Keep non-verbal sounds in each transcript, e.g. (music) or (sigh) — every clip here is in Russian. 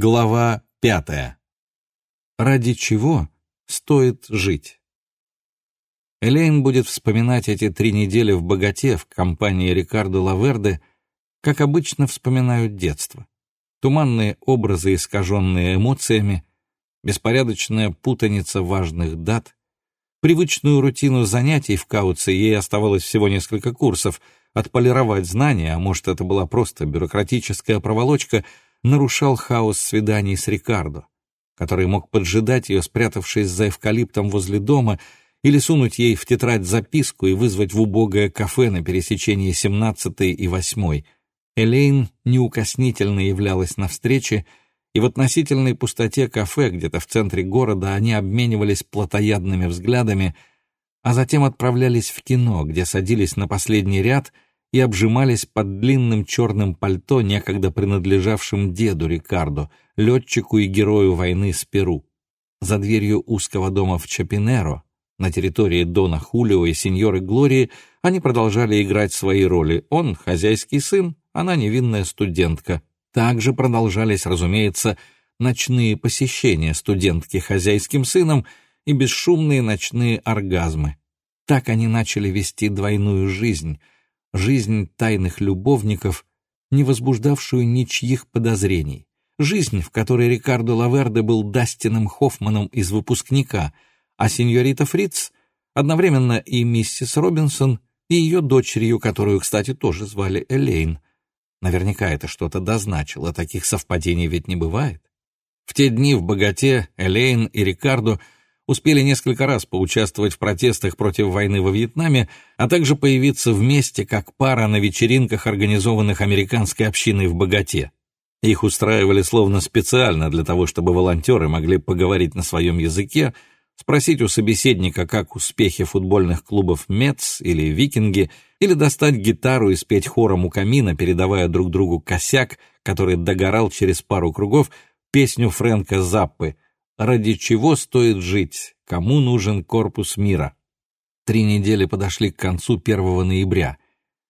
Глава пятая. Ради чего стоит жить? Элейн будет вспоминать эти три недели в богате в компании Рикардо Лаверде, как обычно вспоминают детство. Туманные образы, искаженные эмоциями, беспорядочная путаница важных дат, привычную рутину занятий в Кауце ей оставалось всего несколько курсов, отполировать знания, а может, это была просто бюрократическая проволочка — нарушал хаос свиданий с Рикардо, который мог поджидать ее, спрятавшись за эвкалиптом возле дома, или сунуть ей в тетрадь записку и вызвать в убогое кафе на пересечении 17 и 8 Элейн неукоснительно являлась на встрече, и в относительной пустоте кафе где-то в центре города они обменивались плотоядными взглядами, а затем отправлялись в кино, где садились на последний ряд — и обжимались под длинным черным пальто, некогда принадлежавшим деду Рикардо, летчику и герою войны с Перу. За дверью узкого дома в Чапинеро, на территории Дона Хулио и сеньоры Глории, они продолжали играть свои роли. Он — хозяйский сын, она — невинная студентка. Также продолжались, разумеется, ночные посещения студентки хозяйским сыном и бесшумные ночные оргазмы. Так они начали вести двойную жизнь — жизнь тайных любовников, не возбуждавшую ничьих подозрений, жизнь, в которой Рикардо Лаверде был Дастином Хоффманом из выпускника, а сеньорита Фриц одновременно и миссис Робинсон, и ее дочерью, которую, кстати, тоже звали Элейн. Наверняка это что-то дозначило, таких совпадений ведь не бывает. В те дни в богате Элейн и Рикардо — успели несколько раз поучаствовать в протестах против войны во Вьетнаме, а также появиться вместе как пара на вечеринках, организованных американской общиной в Богате. Их устраивали словно специально для того, чтобы волонтеры могли поговорить на своем языке, спросить у собеседника, как успехи футбольных клубов «Метс» или «Викинги», или достать гитару и спеть хором у камина, передавая друг другу косяк, который догорал через пару кругов, песню Фрэнка Заппы — ради чего стоит жить, кому нужен корпус мира. Три недели подошли к концу 1 ноября,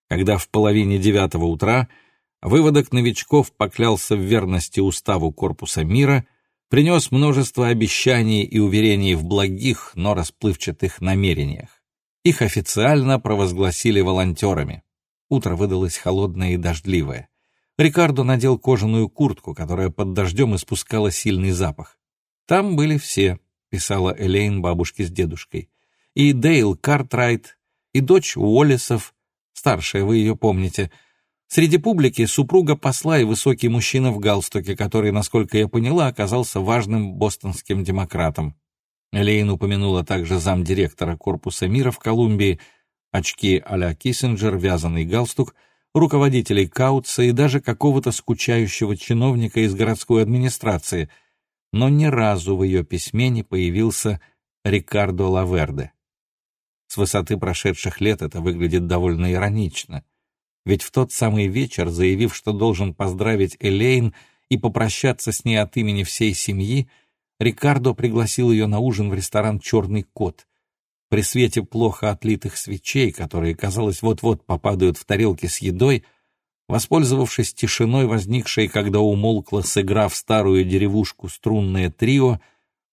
когда в половине девятого утра выводок новичков поклялся в верности уставу корпуса мира, принес множество обещаний и уверений в благих, но расплывчатых намерениях. Их официально провозгласили волонтерами. Утро выдалось холодное и дождливое. Рикардо надел кожаную куртку, которая под дождем испускала сильный запах. Там были все, писала Элейн бабушке с дедушкой. И Дейл Картрайт, и дочь Уоллесов, старшая, вы ее помните. Среди публики супруга посла и высокий мужчина в галстуке, который, насколько я поняла, оказался важным бостонским демократом. Элейн упомянула также замдиректора Корпуса мира в Колумбии, очки а-ля Киссинджер, вязаный галстук, руководителей Каутса и даже какого-то скучающего чиновника из городской администрации — но ни разу в ее письме не появился Рикардо Лаверде. С высоты прошедших лет это выглядит довольно иронично, ведь в тот самый вечер, заявив, что должен поздравить Элейн и попрощаться с ней от имени всей семьи, Рикардо пригласил ее на ужин в ресторан «Черный кот». При свете плохо отлитых свечей, которые, казалось, вот-вот попадают в тарелки с едой, — Воспользовавшись тишиной, возникшей, когда умолкла, сыграв старую деревушку струнное трио,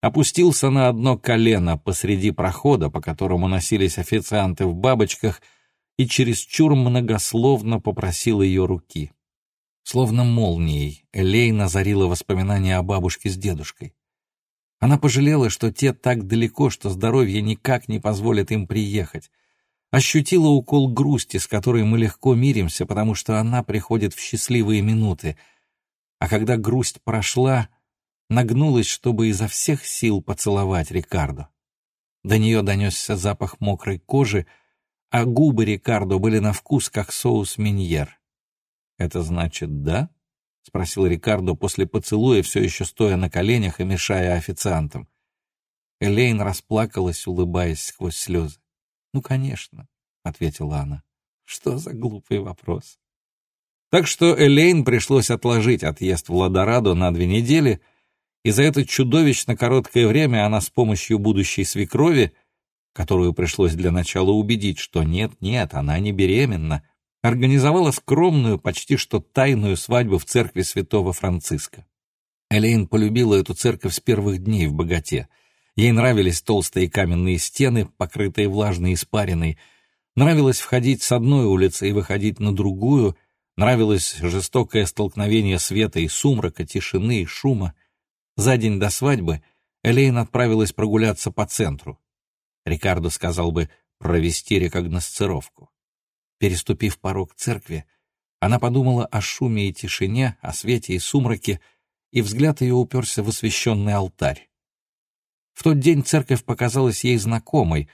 опустился на одно колено посреди прохода, по которому носились официанты в бабочках, и чересчур многословно попросил ее руки. Словно молнией, Элейн озарила воспоминания о бабушке с дедушкой. Она пожалела, что те так далеко, что здоровье никак не позволит им приехать, ощутила укол грусти, с которой мы легко миримся, потому что она приходит в счастливые минуты. А когда грусть прошла, нагнулась, чтобы изо всех сил поцеловать Рикардо. До нее донесся запах мокрой кожи, а губы Рикардо были на вкус, как соус миньер. «Это значит да?» — спросил Рикардо после поцелуя, все еще стоя на коленях и мешая официантам. Элейн расплакалась, улыбаясь сквозь слезы. «Ну, конечно», — ответила она. «Что за глупый вопрос?» Так что Элейн пришлось отложить отъезд в Ладорадо на две недели, и за это чудовищно короткое время она с помощью будущей свекрови, которую пришлось для начала убедить, что нет-нет, она не беременна, организовала скромную, почти что тайную свадьбу в церкви святого Франциска. Элейн полюбила эту церковь с первых дней в богате. Ей нравились толстые каменные стены, покрытые влажной испариной. Нравилось входить с одной улицы и выходить на другую. Нравилось жестокое столкновение света и сумрака, тишины и шума. За день до свадьбы Элейн отправилась прогуляться по центру. Рикардо сказал бы провести рекогносцировку. Переступив порог церкви, она подумала о шуме и тишине, о свете и сумраке, и взгляд ее уперся в освященный алтарь. В тот день церковь показалась ей знакомой,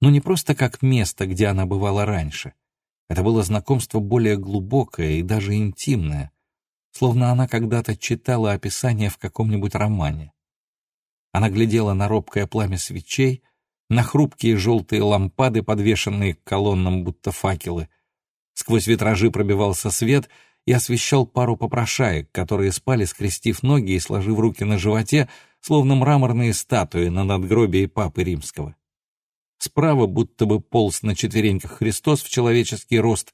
но не просто как место, где она бывала раньше. Это было знакомство более глубокое и даже интимное, словно она когда-то читала описание в каком-нибудь романе. Она глядела на робкое пламя свечей, на хрупкие желтые лампады, подвешенные к колоннам, будто факелы. Сквозь витражи пробивался свет и освещал пару попрошаек, которые спали, скрестив ноги и сложив руки на животе, словно мраморные статуи на надгробии Папы Римского. Справа будто бы полз на четвереньках Христос в человеческий рост.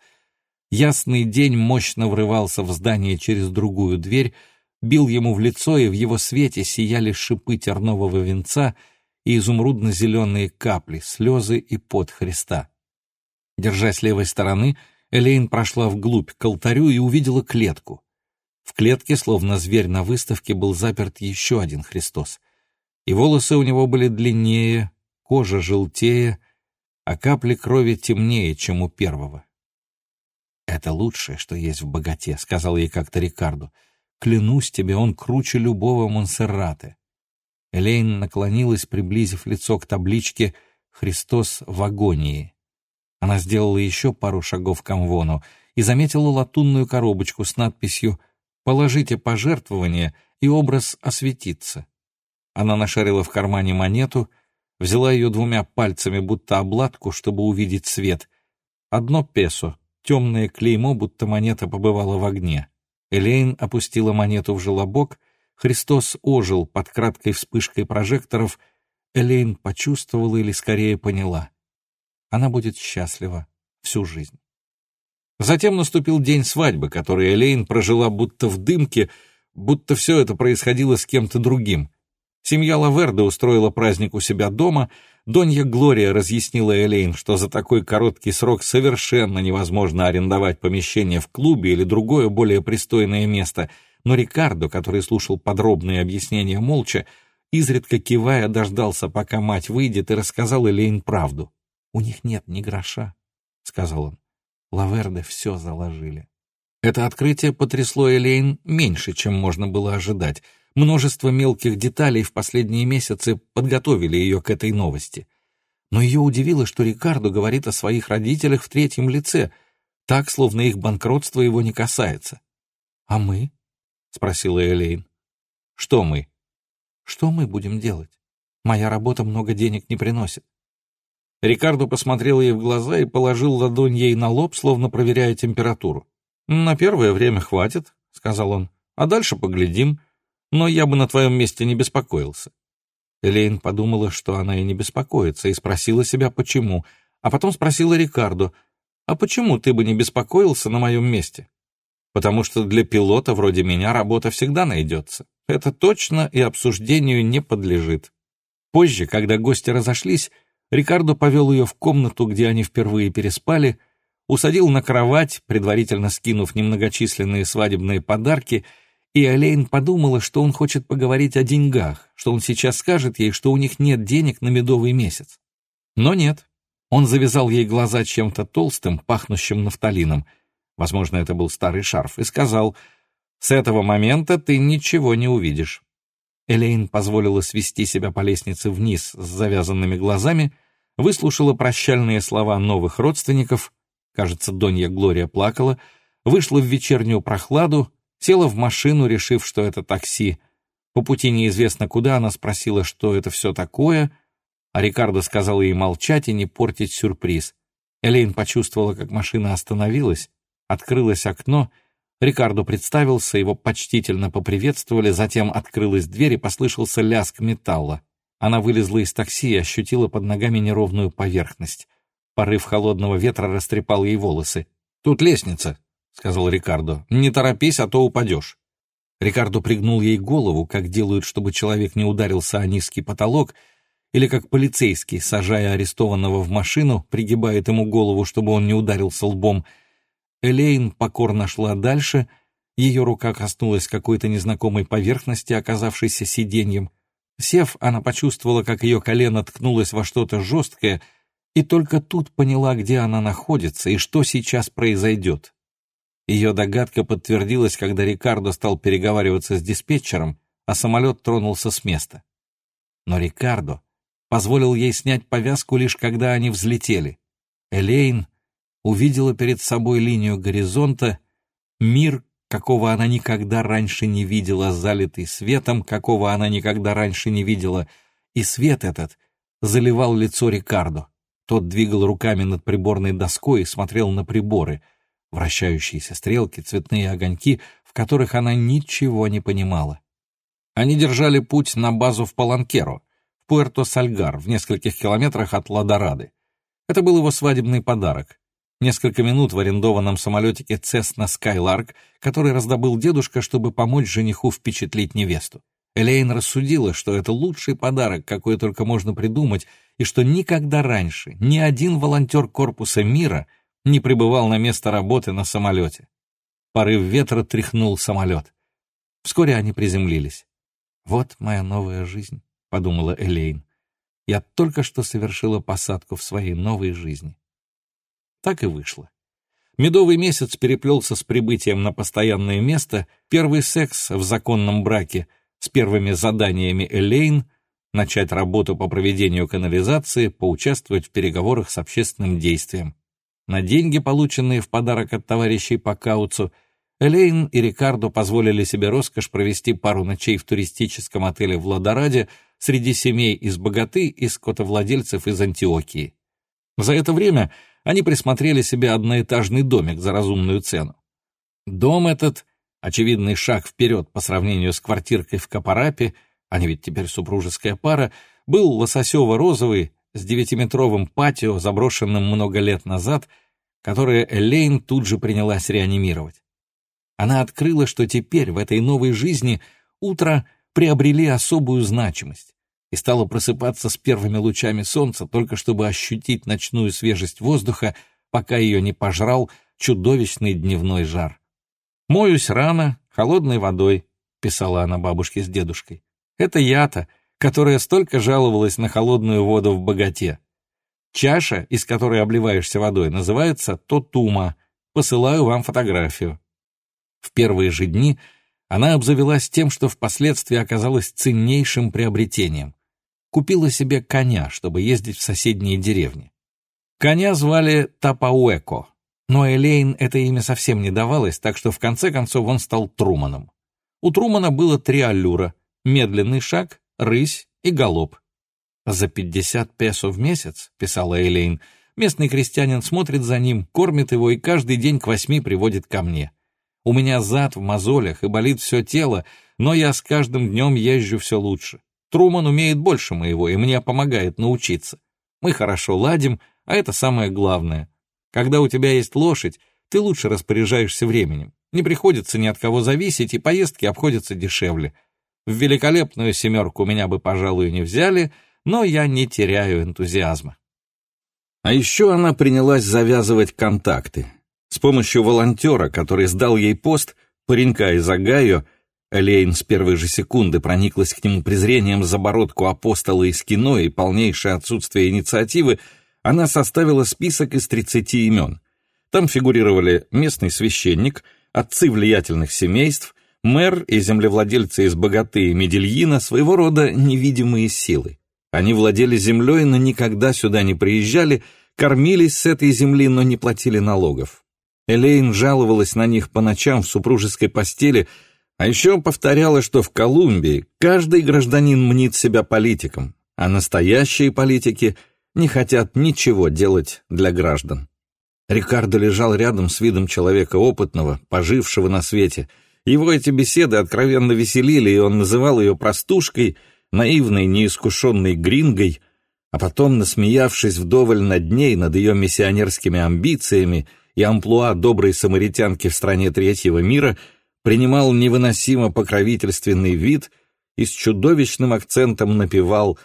Ясный день мощно врывался в здание через другую дверь, бил ему в лицо, и в его свете сияли шипы тернового венца — и изумрудно-зеленые капли, слезы и пот Христа. Держась левой стороны, Элейн прошла вглубь к алтарю и увидела клетку. В клетке, словно зверь на выставке, был заперт еще один Христос. И волосы у него были длиннее, кожа желтее, а капли крови темнее, чем у первого. «Это лучшее, что есть в богате», — сказал ей как-то Рикарду. «Клянусь тебе, он круче любого Монсеррате». Элейн наклонилась, приблизив лицо к табличке «Христос в агонии». Она сделала еще пару шагов к амвону и заметила латунную коробочку с надписью «Положите пожертвование, и образ осветится». Она нашарила в кармане монету, взяла ее двумя пальцами, будто обладку, чтобы увидеть свет. Одно песо, темное клеймо, будто монета побывала в огне. Элейн опустила монету в желобок — Христос ожил под краткой вспышкой прожекторов, Элейн почувствовала или скорее поняла. Она будет счастлива всю жизнь. Затем наступил день свадьбы, который Элейн прожила будто в дымке, будто все это происходило с кем-то другим. Семья Лаверда устроила праздник у себя дома, Донья Глория разъяснила Элейн, что за такой короткий срок совершенно невозможно арендовать помещение в клубе или другое более пристойное место — но Рикардо, который слушал подробные объяснения молча, изредка кивая, дождался, пока мать выйдет, и рассказал Элейн правду. «У них нет ни гроша», — сказал он. Лаверды все заложили. Это открытие потрясло Элейн меньше, чем можно было ожидать. Множество мелких деталей в последние месяцы подготовили ее к этой новости. Но ее удивило, что Рикардо говорит о своих родителях в третьем лице, так, словно их банкротство его не касается. «А мы?» — спросила Элейн. «Что мы?» «Что мы будем делать? Моя работа много денег не приносит». Рикардо посмотрел ей в глаза и положил ладонь ей на лоб, словно проверяя температуру. «На первое время хватит», — сказал он, — «а дальше поглядим. Но я бы на твоем месте не беспокоился». Элейн подумала, что она и не беспокоится, и спросила себя, почему, а потом спросила Рикардо, «А почему ты бы не беспокоился на моем месте?» потому что для пилота вроде меня работа всегда найдется. Это точно и обсуждению не подлежит. Позже, когда гости разошлись, Рикардо повел ее в комнату, где они впервые переспали, усадил на кровать, предварительно скинув немногочисленные свадебные подарки, и Олейн подумала, что он хочет поговорить о деньгах, что он сейчас скажет ей, что у них нет денег на медовый месяц. Но нет. Он завязал ей глаза чем-то толстым, пахнущим нафталином — возможно, это был старый шарф, и сказал, «С этого момента ты ничего не увидишь». Элейн позволила свести себя по лестнице вниз с завязанными глазами, выслушала прощальные слова новых родственников, кажется, Донья Глория плакала, вышла в вечернюю прохладу, села в машину, решив, что это такси. По пути неизвестно куда она спросила, что это все такое, а Рикардо сказал ей молчать и не портить сюрприз. Элейн почувствовала, как машина остановилась, Открылось окно, Рикардо представился, его почтительно поприветствовали, затем открылась дверь и послышался лязг металла. Она вылезла из такси и ощутила под ногами неровную поверхность. Порыв холодного ветра растрепал ей волосы. «Тут лестница», — сказал Рикардо. «Не торопись, а то упадешь». Рикардо пригнул ей голову, как делают, чтобы человек не ударился о низкий потолок, или как полицейский, сажая арестованного в машину, пригибает ему голову, чтобы он не ударился лбом. Элейн покорно шла дальше, ее рука коснулась какой-то незнакомой поверхности, оказавшейся сиденьем. Сев, она почувствовала, как ее колено ткнулось во что-то жесткое, и только тут поняла, где она находится и что сейчас произойдет. Ее догадка подтвердилась, когда Рикардо стал переговариваться с диспетчером, а самолет тронулся с места. Но Рикардо позволил ей снять повязку лишь когда они взлетели. Элейн увидела перед собой линию горизонта, мир, какого она никогда раньше не видела, залитый светом, какого она никогда раньше не видела, и свет этот заливал лицо Рикардо. Тот двигал руками над приборной доской и смотрел на приборы, вращающиеся стрелки, цветные огоньки, в которых она ничего не понимала. Они держали путь на базу в Паланкеро, в Пуэрто-Сальгар, в нескольких километрах от Ладорады. Это был его свадебный подарок. Несколько минут в арендованном самолетике Cessna Skylark, который раздобыл дедушка, чтобы помочь жениху впечатлить невесту. Элейн рассудила, что это лучший подарок, какой только можно придумать, и что никогда раньше ни один волонтер Корпуса мира не пребывал на место работы на самолете. Порыв ветра тряхнул самолет. Вскоре они приземлились. «Вот моя новая жизнь», — подумала Элейн. «Я только что совершила посадку в своей новой жизни». Так и вышло. Медовый месяц переплелся с прибытием на постоянное место, первый секс в законном браке с первыми заданиями Элейн — начать работу по проведению канализации, поучаствовать в переговорах с общественным действием. На деньги, полученные в подарок от товарищей по кауцу, Элейн и Рикардо позволили себе роскошь провести пару ночей в туристическом отеле в Ладораде среди семей из богаты и скотовладельцев из Антиокии. За это время они присмотрели себе одноэтажный домик за разумную цену. Дом этот, очевидный шаг вперед по сравнению с квартиркой в Капарапе, они ведь теперь супружеская пара, был лососево-розовый с девятиметровым патио, заброшенным много лет назад, которое Элейн тут же принялась реанимировать. Она открыла, что теперь в этой новой жизни утро приобрели особую значимость и стала просыпаться с первыми лучами солнца, только чтобы ощутить ночную свежесть воздуха, пока ее не пожрал чудовищный дневной жар. «Моюсь рано, холодной водой», — писала она бабушке с дедушкой. Это ята, которая столько жаловалась на холодную воду в богате. Чаша, из которой обливаешься водой, называется тотума. Посылаю вам фотографию. В первые же дни она обзавелась тем, что впоследствии оказалось ценнейшим приобретением. Купила себе коня, чтобы ездить в соседние деревни. Коня звали Тапауэко, но Элейн это имя совсем не давалось, так что в конце концов он стал Труманом. У Трумана было три аллюра медленный шаг, рысь и галоп. «За пятьдесят песо в месяц», — писала Элейн, — «местный крестьянин смотрит за ним, кормит его и каждый день к восьми приводит ко мне. У меня зад в мозолях и болит все тело, но я с каждым днем езжу все лучше. Труман умеет больше моего и мне помогает научиться. Мы хорошо ладим, а это самое главное. Когда у тебя есть лошадь, ты лучше распоряжаешься временем. Не приходится ни от кого зависеть, и поездки обходятся дешевле. В великолепную семерку меня бы, пожалуй, не взяли, но я не теряю энтузиазма. А еще она принялась завязывать контакты. С помощью волонтера, который сдал ей пост, паренька из Огайо, Элейн с первой же секунды прониклась к нему презрением за бородку апостола из кино и полнейшее отсутствие инициативы, она составила список из 30 имен. Там фигурировали местный священник, отцы влиятельных семейств, Мэр и землевладельцы из богатые Медельина своего рода невидимые силы. Они владели землей, но никогда сюда не приезжали, кормились с этой земли, но не платили налогов. Элейн жаловалась на них по ночам в супружеской постели, а еще повторяла, что в Колумбии каждый гражданин мнит себя политиком, а настоящие политики не хотят ничего делать для граждан. Рикардо лежал рядом с видом человека опытного, пожившего на свете — его эти беседы откровенно веселили, и он называл ее простушкой, наивной, неискушенной грингой, а потом, насмеявшись вдоволь над ней, над ее миссионерскими амбициями и амплуа доброй самаритянки в стране третьего мира, принимал невыносимо покровительственный вид и с чудовищным акцентом напевал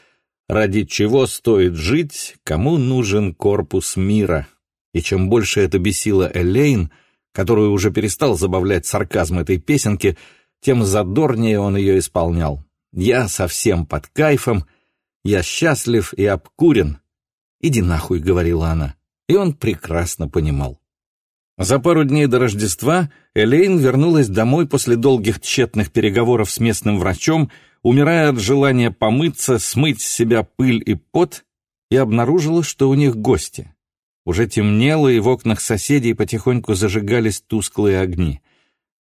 «Ради чего стоит жить, кому нужен корпус мира?» И чем больше это бесило Элейн, которую уже перестал забавлять сарказм этой песенки, тем задорнее он ее исполнял. «Я совсем под кайфом, я счастлив и обкурен». «Иди нахуй», — говорила она. И он прекрасно понимал. За пару дней до Рождества Элейн вернулась домой после долгих тщетных переговоров с местным врачом, умирая от желания помыться, смыть с себя пыль и пот, и обнаружила, что у них гости. Уже темнело, и в окнах соседей потихоньку зажигались тусклые огни.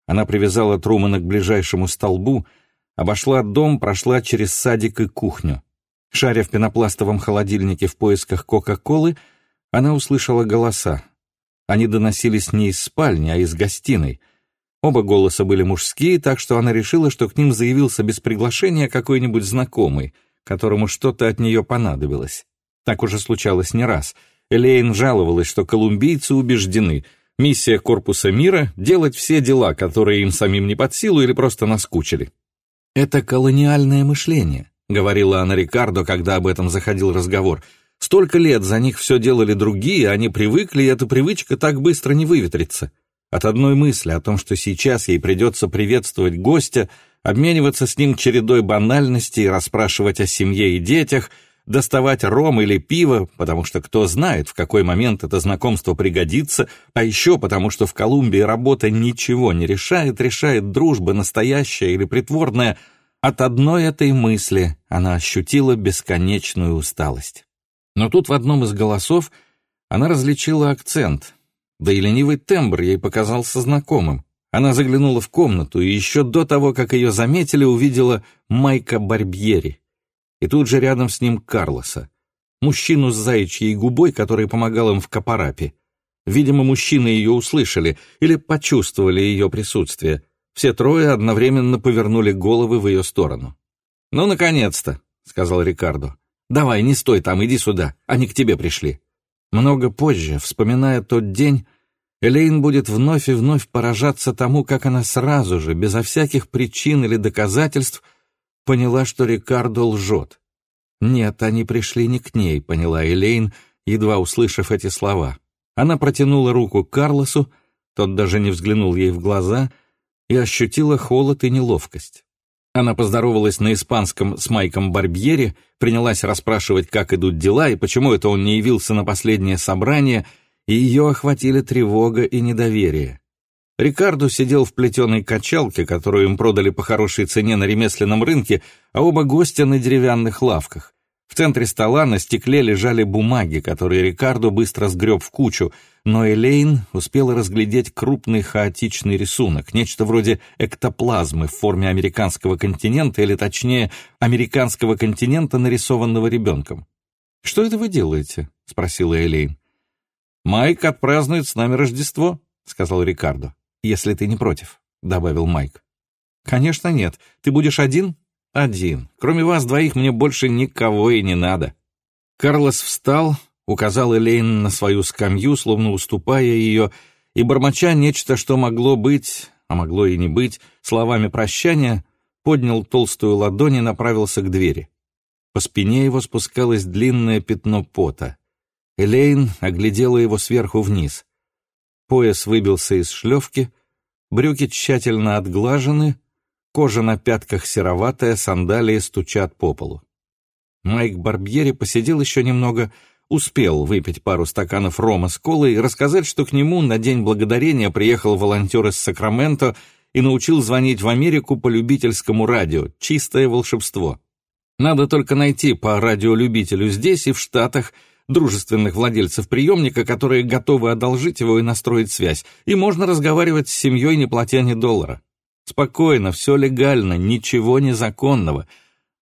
Она привязала Трумана к ближайшему столбу, обошла дом, прошла через садик и кухню. Шаря в пенопластовом холодильнике в поисках Кока-Колы, она услышала голоса. Они доносились не из спальни, а из гостиной. Оба голоса были мужские, так что она решила, что к ним заявился без приглашения какой-нибудь знакомый, которому что-то от нее понадобилось. Так уже случалось не раз. Элейн жаловалась, что колумбийцы убеждены, миссия Корпуса мира — делать все дела, которые им самим не под силу или просто наскучили. «Это колониальное мышление», — говорила она Рикардо, когда об этом заходил разговор — Столько лет за них все делали другие, они привыкли, и эта привычка так быстро не выветрится. От одной мысли о том, что сейчас ей придется приветствовать гостя, обмениваться с ним чередой банальностей, расспрашивать о семье и детях, доставать ром или пиво, потому что кто знает, в какой момент это знакомство пригодится, а еще потому, что в Колумбии работа ничего не решает, решает дружба, настоящая или притворная. От одной этой мысли она ощутила бесконечную усталость. Но тут в одном из голосов она различила акцент, да и ленивый тембр ей показался знакомым. Она заглянула в комнату и еще до того, как ее заметили, увидела Майка Барбьери. И тут же рядом с ним Карлоса, мужчину с заячьей губой, который помогал им в Капарапе. Видимо, мужчины ее услышали или почувствовали ее присутствие. Все трое одновременно повернули головы в ее сторону. «Ну, наконец-то», — сказал Рикардо. Давай, не стой там, иди сюда, они к тебе пришли». Много позже, вспоминая тот день, Элейн будет вновь и вновь поражаться тому, как она сразу же, безо всяких причин или доказательств, поняла, что Рикардо лжет. «Нет, они пришли не к ней», — поняла Элейн, едва услышав эти слова. Она протянула руку Карлосу, тот даже не взглянул ей в глаза и ощутила холод и неловкость. Она поздоровалась на испанском с Майком Барбьери, принялась расспрашивать, как идут дела и почему это он не явился на последнее собрание, и ее охватили тревога и недоверие. Рикардо сидел в плетеной качалке, которую им продали по хорошей цене на ремесленном рынке, а оба гостя на деревянных лавках. В центре стола на стекле лежали бумаги, которые Рикардо быстро сгреб в кучу, но Элейн успела разглядеть крупный хаотичный рисунок, нечто вроде эктоплазмы в форме американского континента, или точнее, американского континента, нарисованного ребенком. «Что это вы делаете?» — спросила Элейн. «Майк отпразднует с нами Рождество», — сказал Рикардо. «Если ты не против», — добавил Майк. «Конечно нет. Ты будешь один?» Один. Кроме вас двоих мне больше никого и не надо. Карлос встал, указал Элейн на свою скамью, словно уступая ее, и, бормоча нечто, что могло быть, а могло и не быть, словами прощания, поднял толстую ладонь и направился к двери. По спине его спускалось длинное пятно пота. Элейн оглядела его сверху вниз. Пояс выбился из шлевки, брюки тщательно отглажены, Кожа на пятках сероватая, сандалии стучат по полу. Майк Барбьери посидел еще немного, успел выпить пару стаканов рома с колой и рассказать, что к нему на День Благодарения приехал волонтер из Сакраменто и научил звонить в Америку по любительскому радио. Чистое волшебство. Надо только найти по радиолюбителю здесь и в Штатах дружественных владельцев приемника, которые готовы одолжить его и настроить связь, и можно разговаривать с семьей, не платя ни доллара. Спокойно, все легально, ничего незаконного.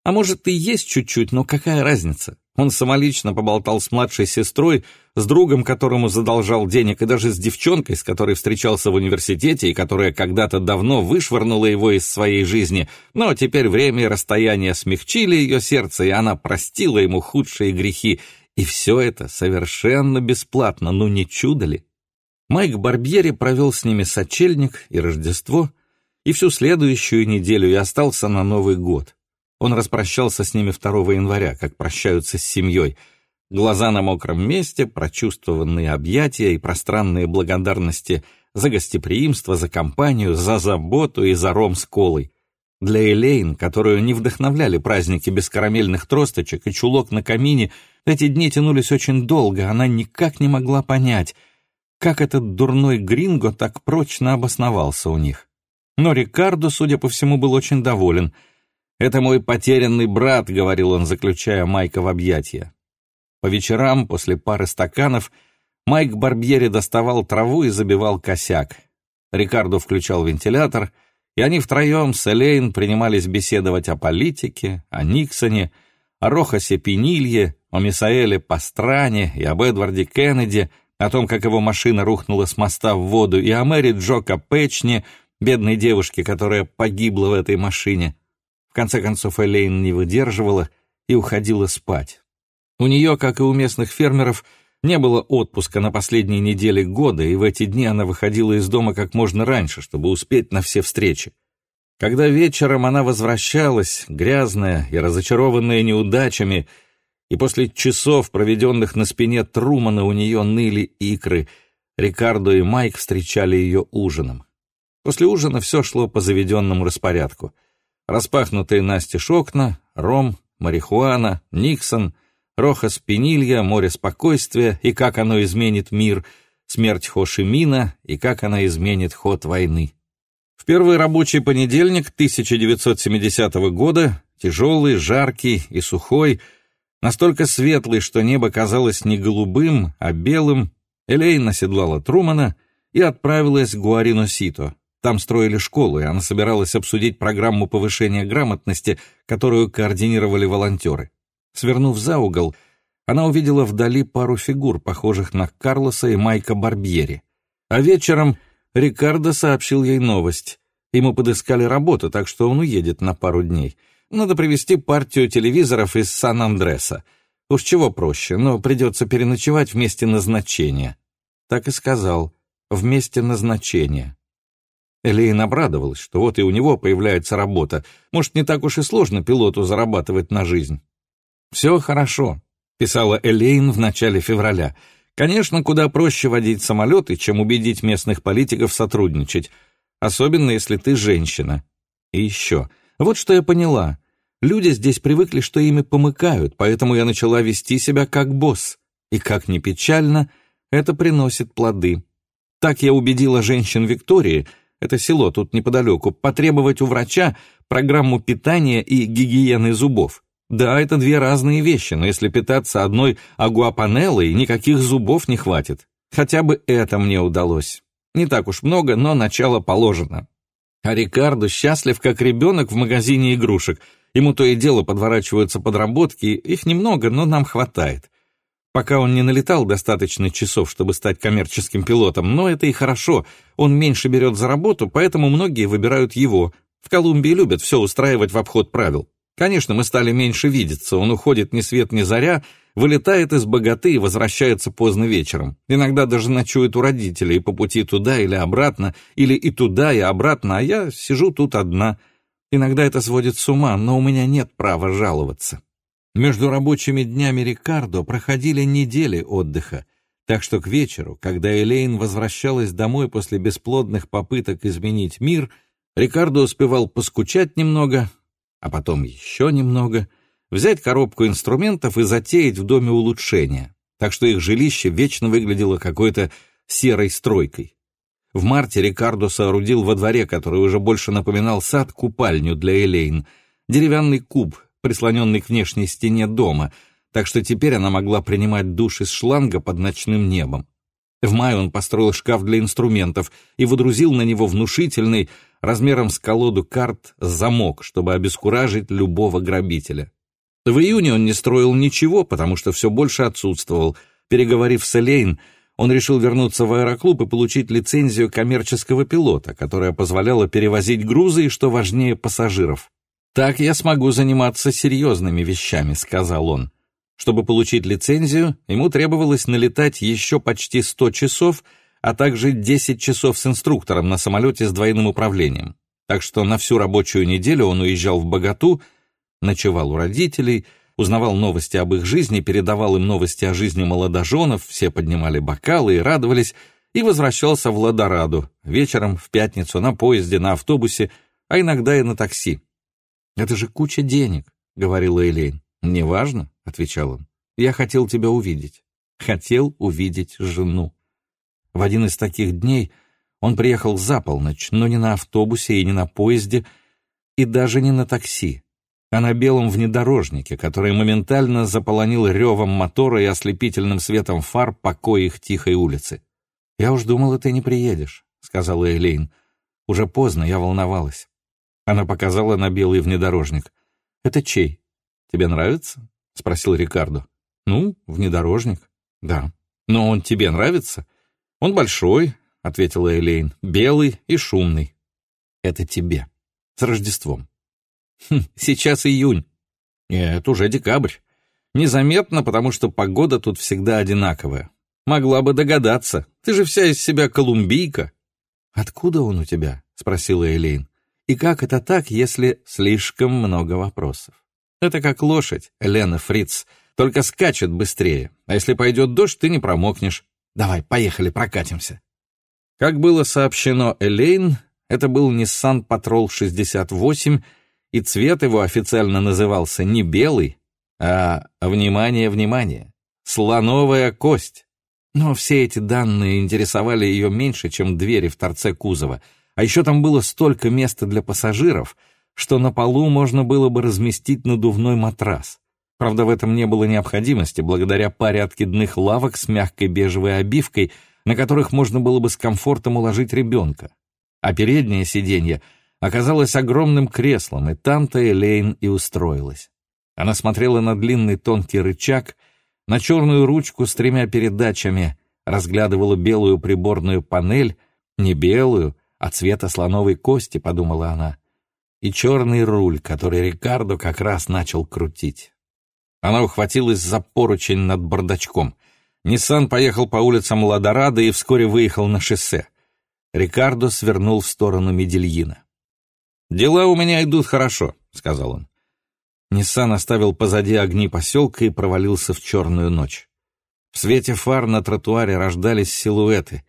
А может, и есть чуть-чуть, но какая разница? Он самолично поболтал с младшей сестрой, с другом, которому задолжал денег, и даже с девчонкой, с которой встречался в университете и которая когда-то давно вышвырнула его из своей жизни. Но теперь время и расстояние смягчили ее сердце, и она простила ему худшие грехи. И все это совершенно бесплатно, ну не чудо ли? Майк Барбьери провел с ними сочельник и Рождество — и всю следующую неделю и остался на Новый год. Он распрощался с ними 2 января, как прощаются с семьей. Глаза на мокром месте, прочувствованные объятия и пространные благодарности за гостеприимство, за компанию, за заботу и за ром с колой. Для Элейн, которую не вдохновляли праздники без карамельных тросточек и чулок на камине, эти дни тянулись очень долго, она никак не могла понять, как этот дурной гринго так прочно обосновался у них. Но Рикардо, судя по всему, был очень доволен. «Это мой потерянный брат», — говорил он, заключая Майка в объятия. По вечерам, после пары стаканов, Майк Барбьери доставал траву и забивал косяк. Рикардо включал вентилятор, и они втроем с Элейн принимались беседовать о политике, о Никсоне, о Рохасе Пенилье, о Мисаэле Пастране и об Эдварде Кеннеди, о том, как его машина рухнула с моста в воду, и о Мэри Джо Капечне, бедной девушке, которая погибла в этой машине. В конце концов, Элейн не выдерживала и уходила спать. У нее, как и у местных фермеров, не было отпуска на последние недели года, и в эти дни она выходила из дома как можно раньше, чтобы успеть на все встречи. Когда вечером она возвращалась, грязная и разочарованная неудачами, и после часов, проведенных на спине Трумана, у нее ныли икры, Рикардо и Майк встречали ее ужином. После ужина все шло по заведенному распорядку. Распахнутые настежь окна, ром, марихуана, Никсон, Рохас Пенилья, море спокойствия и как оно изменит мир, смерть Хошимина и как она изменит ход войны. В первый рабочий понедельник 1970 года, тяжелый, жаркий и сухой, настолько светлый, что небо казалось не голубым, а белым, Элейн оседлала Трумана и отправилась к Гуарино-Сито, там строили школу, и она собиралась обсудить программу повышения грамотности, которую координировали волонтеры. Свернув за угол, она увидела вдали пару фигур, похожих на Карлоса и Майка Барбьери. А вечером Рикардо сообщил ей новость. Ему подыскали работу, так что он уедет на пару дней. Надо привезти партию телевизоров из Сан-Андреса. Уж чего проще, но придется переночевать в месте назначения. Так и сказал, в месте назначения. Элейн обрадовалась, что вот и у него появляется работа. Может, не так уж и сложно пилоту зарабатывать на жизнь. «Все хорошо», — писала Элейн в начале февраля. «Конечно, куда проще водить самолеты, чем убедить местных политиков сотрудничать, особенно если ты женщина. И еще, вот что я поняла. Люди здесь привыкли, что ими помыкают, поэтому я начала вести себя как босс. И, как ни печально, это приносит плоды. Так я убедила женщин Виктории — это село тут неподалеку, потребовать у врача программу питания и гигиены зубов. Да, это две разные вещи, но если питаться одной агуапанеллой, никаких зубов не хватит. Хотя бы это мне удалось. Не так уж много, но начало положено. А Рикардо счастлив, как ребенок в магазине игрушек. Ему то и дело подворачиваются подработки, их немного, но нам хватает. Пока он не налетал достаточно часов, чтобы стать коммерческим пилотом, но это и хорошо, он меньше берет за работу, поэтому многие выбирают его. В Колумбии любят все устраивать в обход правил. Конечно, мы стали меньше видеться, он уходит ни свет ни заря, вылетает из богаты и возвращается поздно вечером. Иногда даже ночует у родителей по пути туда или обратно, или и туда, и обратно, а я сижу тут одна. Иногда это сводит с ума, но у меня нет права жаловаться. Между рабочими днями Рикардо проходили недели отдыха, так что к вечеру, когда Элейн возвращалась домой после бесплодных попыток изменить мир, Рикардо успевал поскучать немного, а потом еще немного, взять коробку инструментов и затеять в доме улучшения, так что их жилище вечно выглядело какой-то серой стройкой. В марте Рикардо соорудил во дворе, который уже больше напоминал сад, купальню для Элейн, деревянный куб прислоненный к внешней стене дома, так что теперь она могла принимать душ из шланга под ночным небом. В мае он построил шкаф для инструментов и водрузил на него внушительный, размером с колоду карт, замок, чтобы обескуражить любого грабителя. В июне он не строил ничего, потому что все больше отсутствовал. Переговорив с Элейн, он решил вернуться в аэроклуб и получить лицензию коммерческого пилота, которая позволяла перевозить грузы и, что важнее, пассажиров. «Так я смогу заниматься серьезными вещами», — сказал он. Чтобы получить лицензию, ему требовалось налетать еще почти 100 часов, а также 10 часов с инструктором на самолете с двойным управлением. Так что на всю рабочую неделю он уезжал в Богату, ночевал у родителей, узнавал новости об их жизни, передавал им новости о жизни молодоженов, все поднимали бокалы и радовались, и возвращался в Ладораду, вечером, в пятницу, на поезде, на автобусе, а иногда и на такси. «Это же куча денег», — говорила Элейн. «Неважно», — отвечал он. «Я хотел тебя увидеть. Хотел увидеть жену». В один из таких дней он приехал за полночь, но не на автобусе и не на поезде, и даже не на такси, а на белом внедорожнике, который моментально заполонил ревом мотора и ослепительным светом фар покой их тихой улицы. «Я уж думала, ты не приедешь», — сказала Элейн. «Уже поздно, я волновалась». Она показала на белый внедорожник. «Это чей? Тебе нравится?» — спросил Рикардо. «Ну, внедорожник. Да. Но он тебе нравится?» «Он большой», — ответила Элейн, — «белый и шумный». «Это тебе. С Рождеством». «Хм, сейчас июнь». «Нет, уже декабрь. Незаметно, потому что погода тут всегда одинаковая. Могла бы догадаться. Ты же вся из себя колумбийка». «Откуда он у тебя?» — спросила Элейн. «И как это так, если слишком много вопросов?» «Это как лошадь, Лена Фриц, только скачет быстрее. А если пойдет дождь, ты не промокнешь. Давай, поехали, прокатимся. Как было сообщено Элейн, это был Nissan Patrol 68, и цвет его официально назывался не белый, а, внимание, внимание, слоновая кость. Но все эти данные интересовали ее меньше, чем двери в торце кузова, а еще там было столько места для пассажиров, что на полу можно было бы разместить надувной матрас. Правда, в этом не было необходимости, благодаря паре откидных лавок с мягкой бежевой обивкой, на которых можно было бы с комфортом уложить ребенка. А переднее сиденье оказалось огромным креслом, и там-то Элейн и устроилась. Она смотрела на длинный тонкий рычаг, на черную ручку с тремя передачами, разглядывала белую приборную панель, не белую, а цвета слоновой кости, подумала она, и черный руль, который Рикардо как раз начал крутить. Она ухватилась за поручень над бардачком. Ниссан поехал по улицам Ладорадо и вскоре выехал на шоссе. Рикардо свернул в сторону Медельина. «Дела у меня идут хорошо», — сказал он. Ниссан оставил позади огни поселка и провалился в черную ночь. В свете фар на тротуаре рождались силуэты.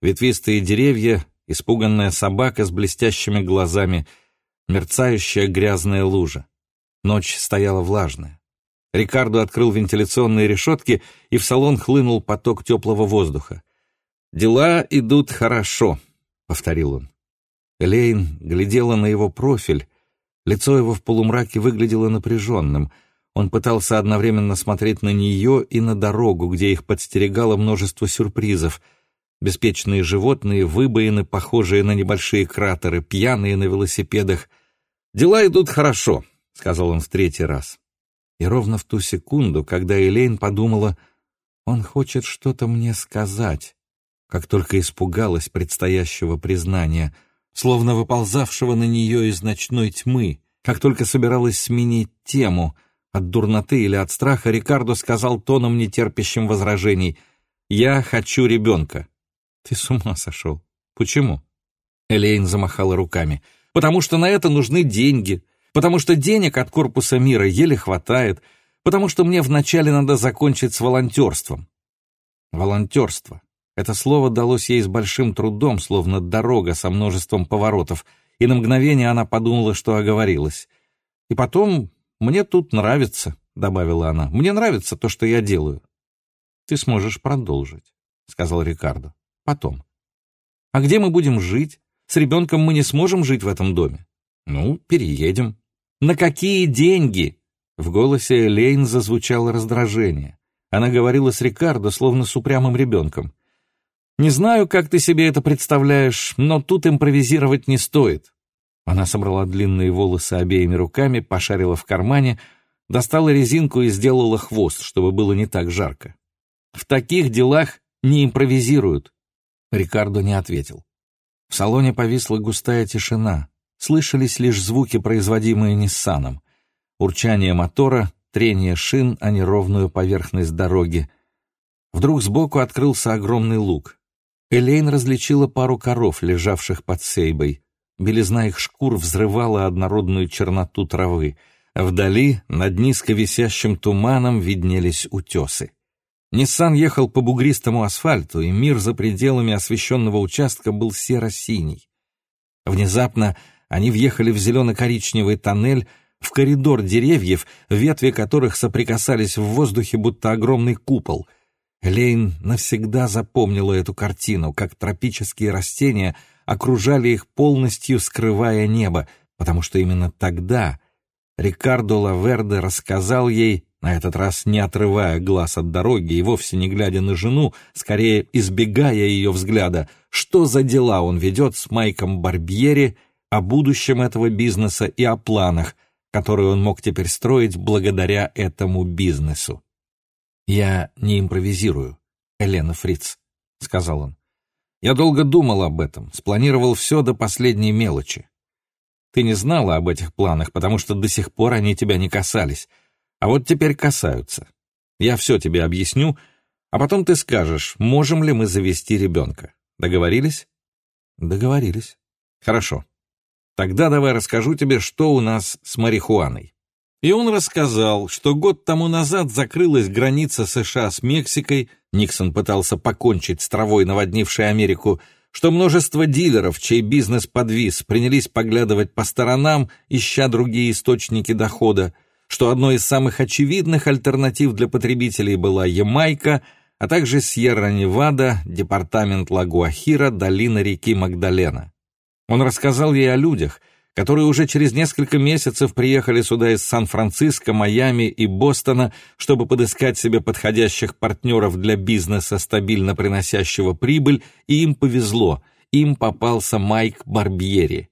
Ветвистые деревья, испуганная собака с блестящими глазами, мерцающая грязная лужа. Ночь стояла влажная. Рикардо открыл вентиляционные решетки, и в салон хлынул поток теплого воздуха. «Дела идут хорошо», — повторил он. Элейн глядела на его профиль. Лицо его в полумраке выглядело напряженным. Он пытался одновременно смотреть на нее и на дорогу, где их подстерегало множество сюрпризов. Беспечные животные, выбоины, похожие на небольшие кратеры, пьяные на велосипедах. «Дела идут хорошо», — сказал он в третий раз. И ровно в ту секунду, когда Элейн подумала, он хочет что-то мне сказать, как только испугалась предстоящего признания, словно выползавшего на нее из ночной тьмы, как только собиралась сменить тему, от дурноты или от страха, Рикардо сказал тоном, нетерпящим возражений, «Я хочу ребенка». «Ты с ума сошел. Почему?» Элейн замахала руками. «Потому что на это нужны деньги потому что денег от корпуса мира еле хватает, потому что мне вначале надо закончить с волонтерством. Волонтерство. Это слово далось ей с большим трудом, словно дорога со множеством поворотов, и на мгновение она подумала, что оговорилась. И потом, мне тут нравится, — добавила она, — мне нравится то, что я делаю. Ты сможешь продолжить, — сказал Рикардо. Потом. А где мы будем жить? С ребенком мы не сможем жить в этом доме. Ну, переедем. На какие деньги? В голосе Элейн зазвучало раздражение. Она говорила с Рикардо, словно с упрямым ребенком. «Не знаю, как ты себе это представляешь, но тут импровизировать не стоит». Она собрала длинные волосы обеими руками, пошарила в кармане, достала резинку и сделала хвост, чтобы было не так жарко. «В таких делах не импровизируют». Рикардо не ответил. В салоне повисла густая тишина слышались лишь звуки, производимые Ниссаном. Урчание мотора, трение шин о неровную поверхность дороги. Вдруг сбоку открылся огромный луг. Элейн различила пару коров, лежавших под сейбой. белизна их шкур взрывала однородную черноту травы. Вдали, над низко висящим туманом, виднелись утесы. Ниссан ехал по бугристому асфальту, и мир за пределами освещенного участка был серо-синий. Внезапно они въехали в зелено-коричневый тоннель, в коридор деревьев, ветви которых соприкасались в воздухе, будто огромный купол. Лейн навсегда запомнила эту картину, как тропические растения окружали их полностью, скрывая небо, потому что именно тогда Рикардо Лаверде рассказал ей, на этот раз не отрывая глаз от дороги и вовсе не глядя на жену, скорее избегая ее взгляда, что за дела он ведет с Майком Барбьери, о будущем этого бизнеса и о планах — которую он мог теперь строить благодаря этому бизнесу. «Я не импровизирую, Елена Фриц», — сказал он. «Я долго думал об этом, спланировал все до последней мелочи. Ты не знала об этих планах, потому что до сих пор они тебя не касались, а вот теперь касаются. Я все тебе объясню, а потом ты скажешь, можем ли мы завести ребенка. Договорились?» «Договорились». «Хорошо. Тогда давай расскажу тебе, что у нас с марихуаной. И он рассказал, что год тому назад закрылась граница США с Мексикой, Никсон пытался покончить с травой, наводнившей Америку, что множество дилеров, чей бизнес подвис, принялись поглядывать по сторонам, ища другие источники дохода, что одной из самых очевидных альтернатив для потребителей была Ямайка, а также Сьерра-Невада, департамент Лагуахира, долина реки Магдалена. Он рассказал ей о людях, которые уже через несколько месяцев приехали сюда из Сан-Франциско, Майами и Бостона, чтобы подыскать себе подходящих партнеров для бизнеса, стабильно приносящего прибыль, и им повезло, им попался Майк Барбьери.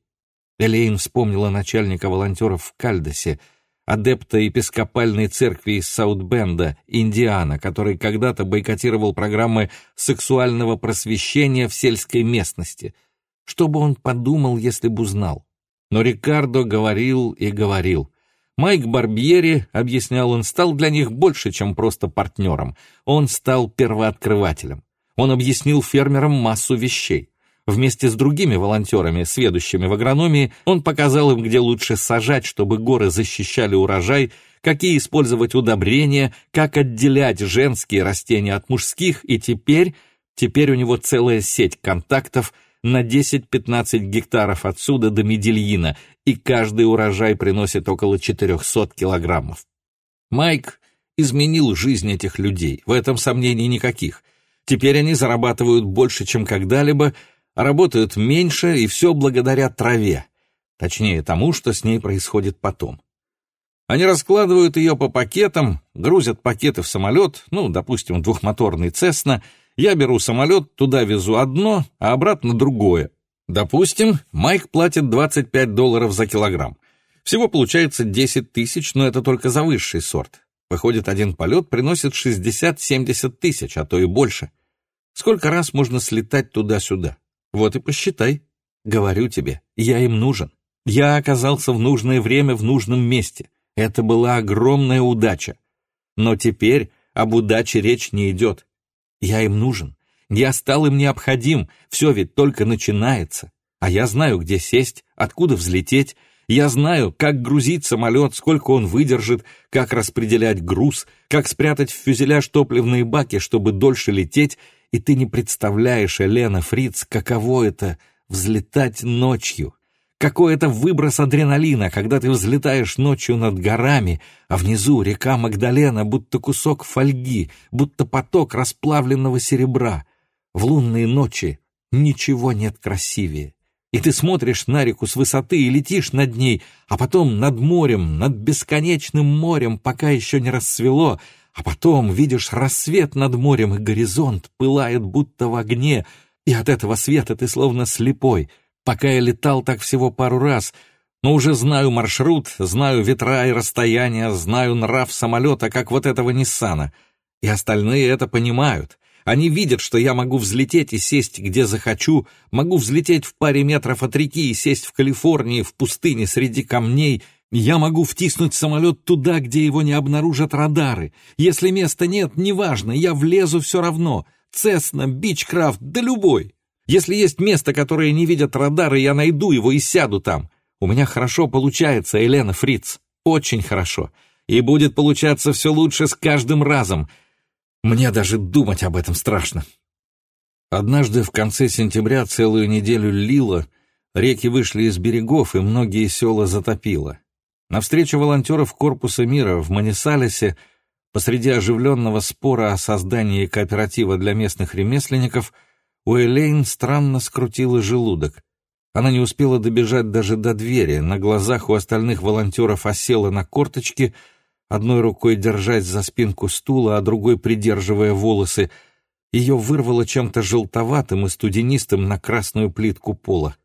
Элейн вспомнила начальника волонтеров в Кальдосе, адепта епископальной церкви из Саутбенда, Индиана, который когда-то бойкотировал программы сексуального просвещения в сельской местности — что бы он подумал, если бы узнал? Но Рикардо говорил и говорил. Майк Барбьери, объяснял он, стал для них больше, чем просто партнером. Он стал первооткрывателем. Он объяснил фермерам массу вещей. Вместе с другими волонтерами, сведущими в агрономии, он показал им, где лучше сажать, чтобы горы защищали урожай, какие использовать удобрения, как отделять женские растения от мужских, и теперь, теперь у него целая сеть контактов – на 10-15 гектаров отсюда до Медельина, и каждый урожай приносит около 400 килограммов. Майк изменил жизнь этих людей, в этом сомнений никаких. Теперь они зарабатывают больше, чем когда-либо, работают меньше, и все благодаря траве, точнее тому, что с ней происходит потом. Они раскладывают ее по пакетам, грузят пакеты в самолет, ну, допустим, двухмоторный «Цесна», я беру самолет, туда везу одно, а обратно другое. Допустим, Майк платит 25 долларов за килограмм. Всего получается 10 тысяч, но это только за высший сорт. Выходит, один полет приносит 60-70 тысяч, а то и больше. Сколько раз можно слетать туда-сюда? Вот и посчитай. Говорю тебе, я им нужен. Я оказался в нужное время в нужном месте. Это была огромная удача. Но теперь об удаче речь не идет. Я им нужен. Я стал им необходим. Все ведь только начинается. А я знаю, где сесть, откуда взлететь. Я знаю, как грузить самолет, сколько он выдержит, как распределять груз, как спрятать в фюзеляж топливные баки, чтобы дольше лететь. И ты не представляешь, Елена Фриц, каково это — взлетать ночью. Какой это выброс адреналина, когда ты взлетаешь ночью над горами, а внизу река Магдалена, будто кусок фольги, будто поток расплавленного серебра. В лунные ночи ничего нет красивее. И ты смотришь на реку с высоты и летишь над ней, а потом над морем, над бесконечным морем, пока еще не рассвело, а потом видишь рассвет над морем, и горизонт пылает будто в огне, и от этого света ты словно слепой — Пока я летал так всего пару раз, но уже знаю маршрут, знаю ветра и расстояния, знаю нрав самолета, как вот этого Ниссана. И остальные это понимают. Они видят, что я могу взлететь и сесть где захочу, могу взлететь в паре метров от реки и сесть в Калифорнии, в пустыне, среди камней. Я могу втиснуть самолет туда, где его не обнаружат радары. Если места нет, неважно, я влезу все равно. Цесна, Бичкрафт, да любой. Если есть место, которое не видят радары, я найду его и сяду там. У меня хорошо получается, Елена Фриц. Очень хорошо. И будет получаться все лучше с каждым разом. Мне даже думать об этом страшно. Однажды в конце сентября целую неделю лило, реки вышли из берегов, и многие села затопило. На встречу волонтеров Корпуса мира в Манисалесе посреди оживленного спора о создании кооператива для местных ремесленников у Элейн странно скрутила желудок. Она не успела добежать даже до двери, на глазах у остальных волонтеров осела на корточки, одной рукой держась за спинку стула, а другой придерживая волосы — ее вырвало чем-то желтоватым и студенистым на красную плитку пола.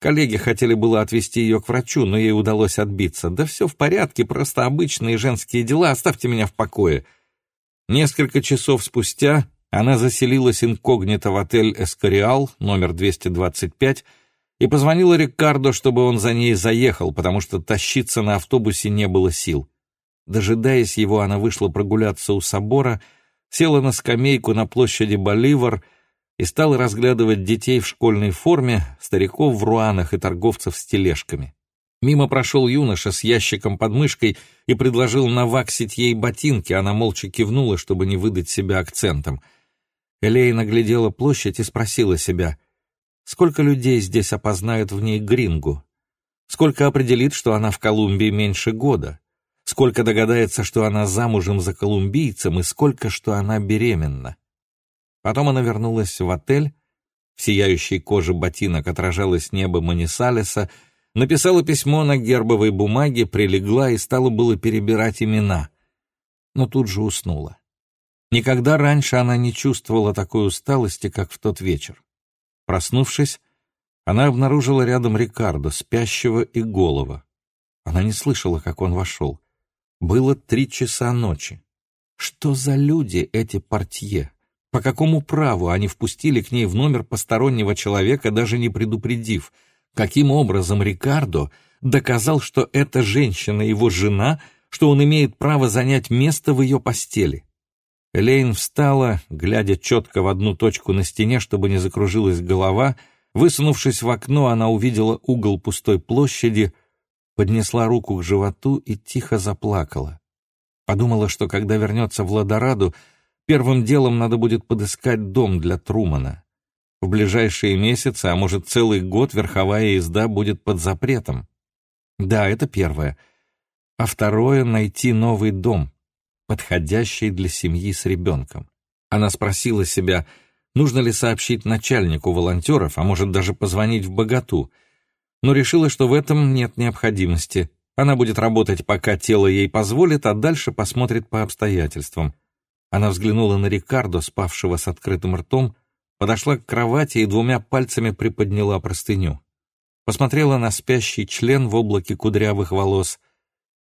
Коллеги хотели было отвезти ее к врачу, но ей удалось отбиться. «Да все в порядке, просто обычные женские дела, оставьте меня в покое». Несколько часов спустя она заселилась инкогнито в отель «Эскориал», номер 225, и позвонила Рикардо, чтобы он за ней заехал, потому что тащиться на автобусе не было сил. Дожидаясь его, она вышла прогуляться у собора — села на скамейку на площади Боливар и стала разглядывать детей в школьной форме, стариков в руанах и торговцев с тележками. Мимо прошел юноша с ящиком под мышкой и предложил наваксить ей ботинки, она молча кивнула, чтобы не выдать себя акцентом. Элей наглядела площадь и спросила себя, сколько людей здесь опознают в ней грингу? Сколько определит, что она в Колумбии меньше года? сколько догадается, что она замужем за колумбийцем, и сколько, что она беременна. Потом она вернулась в отель, в сияющей коже ботинок отражалось небо Манисалеса, написала письмо на гербовой бумаге, прилегла и стала было перебирать имена, но тут же уснула. Никогда раньше она не чувствовала такой усталости, как в тот вечер. Проснувшись, она обнаружила рядом Рикардо, спящего и голого. Она не слышала, как он вошел. Было три часа ночи. Что за люди эти портье? По какому праву они впустили к ней в номер постороннего человека, даже не предупредив? Каким образом Рикардо доказал, что эта женщина его жена, что он имеет право занять место в ее постели? Элейн встала, глядя четко в одну точку на стене, чтобы не закружилась голова. Высунувшись в окно, она увидела угол пустой площади, поднесла руку к животу и тихо заплакала. Подумала, что когда вернется в Ладораду, первым делом надо будет подыскать дом для Трумана. В ближайшие месяцы, а может целый год, верховая езда будет под запретом. Да, это первое. А второе — найти новый дом, подходящий для семьи с ребенком. Она спросила себя, нужно ли сообщить начальнику волонтеров, а может даже позвонить в богату — но решила, что в этом нет необходимости. Она будет работать, пока тело ей позволит, а дальше посмотрит по обстоятельствам. Она взглянула на Рикардо, спавшего с открытым ртом, подошла к кровати и двумя пальцами приподняла простыню. Посмотрела на спящий член в облаке кудрявых волос.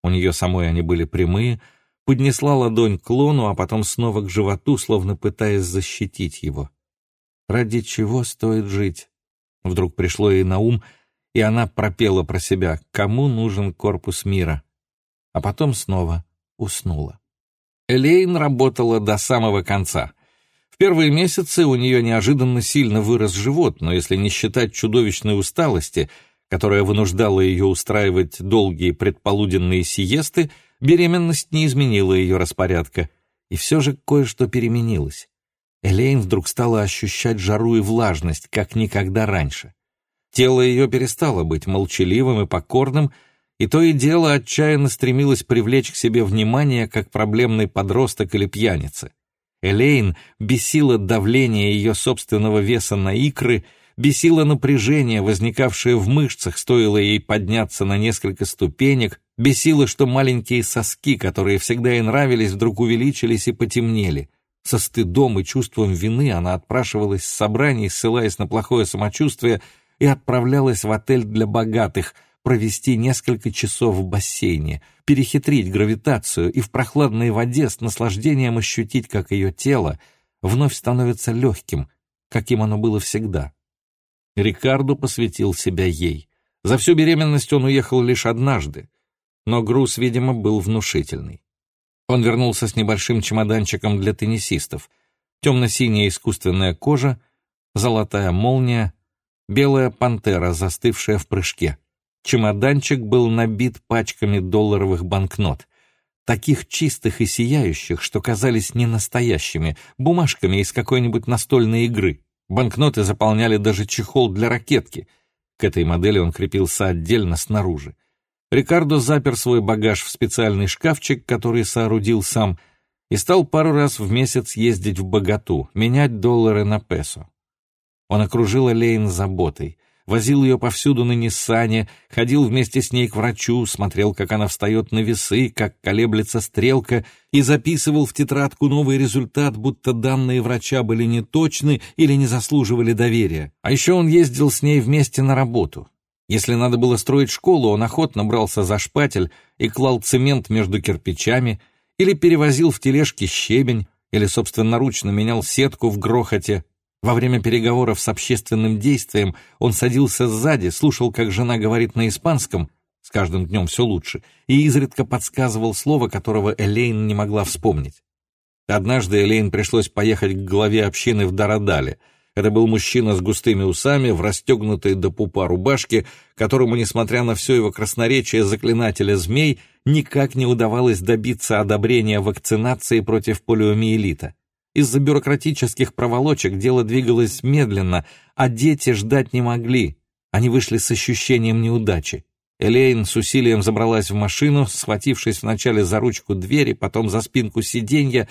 У нее самой они были прямые, поднесла ладонь к лону, а потом снова к животу, словно пытаясь защитить его. Ради чего стоит жить? Вдруг пришло ей на ум — и она пропела про себя «Кому нужен корпус мира?», а потом снова уснула. Элейн работала до самого конца. В первые месяцы у нее неожиданно сильно вырос живот, но если не считать чудовищной усталости, которая вынуждала ее устраивать долгие предполуденные сиесты, беременность не изменила ее распорядка. И все же кое-что переменилось. Элейн вдруг стала ощущать жару и влажность, как никогда раньше. Тело ее перестало быть молчаливым и покорным, и то и дело отчаянно стремилось привлечь к себе внимание, как проблемный подросток или пьяница. Элейн бесило давление ее собственного веса на икры, бесило напряжение, возникавшее в мышцах, стоило ей подняться на несколько ступенек, бесило, что маленькие соски, которые всегда ей нравились, вдруг увеличились и потемнели. Со стыдом и чувством вины она отпрашивалась с собраний, ссылаясь на плохое самочувствие, и отправлялась в отель для богатых провести несколько часов в бассейне, перехитрить гравитацию и в прохладной воде с наслаждением ощутить, как ее тело вновь становится легким, каким оно было всегда. Рикардо посвятил себя ей. За всю беременность он уехал лишь однажды, но груз, видимо, был внушительный. Он вернулся с небольшим чемоданчиком для теннисистов. Темно-синяя искусственная кожа, золотая молния, белая пантера, застывшая в прыжке. Чемоданчик был набит пачками долларовых банкнот, таких чистых и сияющих, что казались ненастоящими, бумажками из какой-нибудь настольной игры. Банкноты заполняли даже чехол для ракетки. К этой модели он крепился отдельно снаружи. Рикардо запер свой багаж в специальный шкафчик, который соорудил сам, и стал пару раз в месяц ездить в Богату, менять доллары на песо. Он окружил Лейн заботой, возил ее повсюду на Ниссане, ходил вместе с ней к врачу, смотрел, как она встает на весы, как колеблется стрелка, и записывал в тетрадку новый результат, будто данные врача были неточны или не заслуживали доверия. А еще он ездил с ней вместе на работу. Если надо было строить школу, он охотно брался за шпатель и клал цемент между кирпичами, или перевозил в тележке щебень, или собственноручно менял сетку в грохоте, во время переговоров с общественным действием он садился сзади, слушал, как жена говорит на испанском, с каждым днем все лучше, и изредка подсказывал слово, которого Элейн не могла вспомнить. Однажды Элейн пришлось поехать к главе общины в Дарадале. Это был мужчина с густыми усами, в расстегнутой до пупа рубашке, которому, несмотря на все его красноречие заклинателя змей, никак не удавалось добиться одобрения вакцинации против полиомиелита. Из-за бюрократических проволочек дело двигалось медленно, а дети ждать не могли. Они вышли с ощущением неудачи. Элейн с усилием забралась в машину, схватившись вначале за ручку двери, потом за спинку сиденья.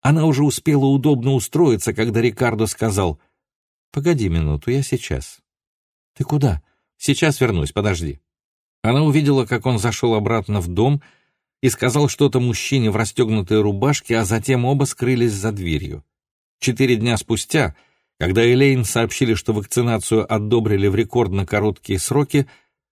Она уже успела удобно устроиться, когда Рикардо сказал «Погоди минуту, я сейчас». «Ты куда?» «Сейчас вернусь, подожди». Она увидела, как он зашел обратно в дом и сказал что-то мужчине в расстегнутой рубашке, а затем оба скрылись за дверью. Четыре дня спустя, когда Элейн сообщили, что вакцинацию одобрили в рекордно короткие сроки,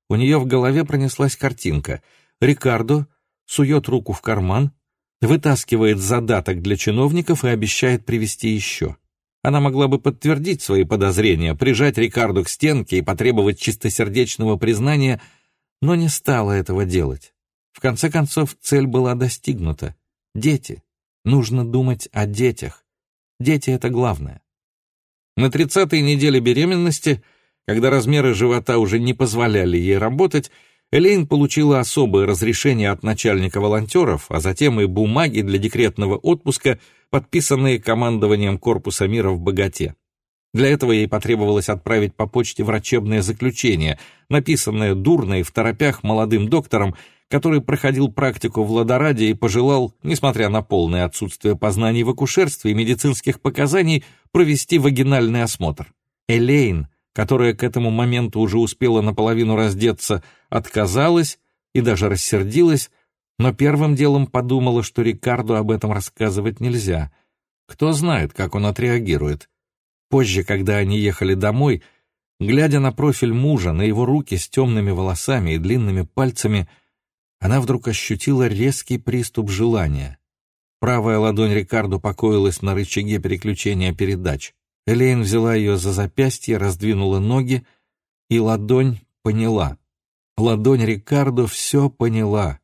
у нее в голове пронеслась картинка. Рикардо сует руку в карман, вытаскивает задаток для чиновников и обещает привезти еще. Она могла бы подтвердить свои подозрения, прижать Рикардо к стенке и потребовать чистосердечного признания, но не стала этого делать. В конце концов, цель была достигнута. Дети. Нужно думать о детях. Дети — это главное. На тридцатой неделе беременности, когда размеры живота уже не позволяли ей работать, Элейн получила особое разрешение от начальника волонтеров, а затем и бумаги для декретного отпуска, подписанные командованием Корпуса мира в Богате. Для этого ей потребовалось отправить по почте врачебное заключение, написанное дурно и в торопях молодым доктором, который проходил практику в Ладораде и пожелал, несмотря на полное отсутствие познаний в акушерстве и медицинских показаний, провести вагинальный осмотр. Элейн, которая к этому моменту уже успела наполовину раздеться, отказалась и даже рассердилась, но первым делом подумала, что Рикарду об этом рассказывать нельзя. Кто знает, как он отреагирует. Позже, когда они ехали домой, глядя на профиль мужа, на его руки с темными волосами и длинными пальцами, она вдруг ощутила резкий приступ желания. Правая ладонь Рикардо покоилась на рычаге переключения передач. Элейн взяла ее за запястье, раздвинула ноги, и ладонь поняла. Ладонь Рикардо все поняла.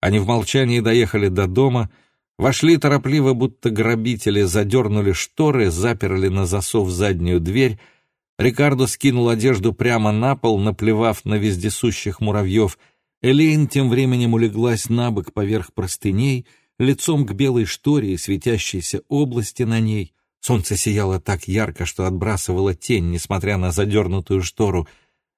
Они в молчании доехали до дома, вошли торопливо, будто грабители, задернули шторы, заперли на засов заднюю дверь. Рикардо скинул одежду прямо на пол, наплевав на вездесущих муравьев — Элейн тем временем улеглась на бок поверх простыней, лицом к белой шторе и светящейся области на ней. Солнце сияло так ярко, что отбрасывало тень, несмотря на задернутую штору.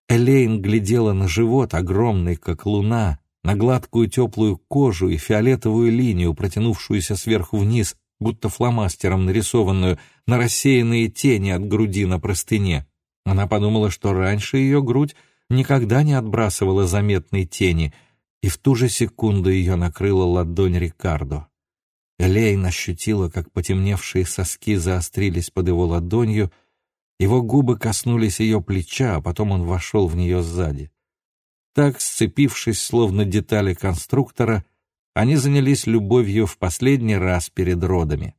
Элейн глядела на живот, огромный, как луна, на гладкую теплую кожу и фиолетовую линию, протянувшуюся сверху вниз, будто фломастером нарисованную, на рассеянные тени от груди на простыне. Она подумала, что раньше ее грудь никогда не отбрасывала заметной тени, и в ту же секунду ее накрыла ладонь Рикардо. Элейн ощутила, как потемневшие соски заострились под его ладонью, его губы коснулись ее плеча, а потом он вошел в нее сзади. Так, сцепившись, словно детали конструктора, они занялись любовью в последний раз перед родами.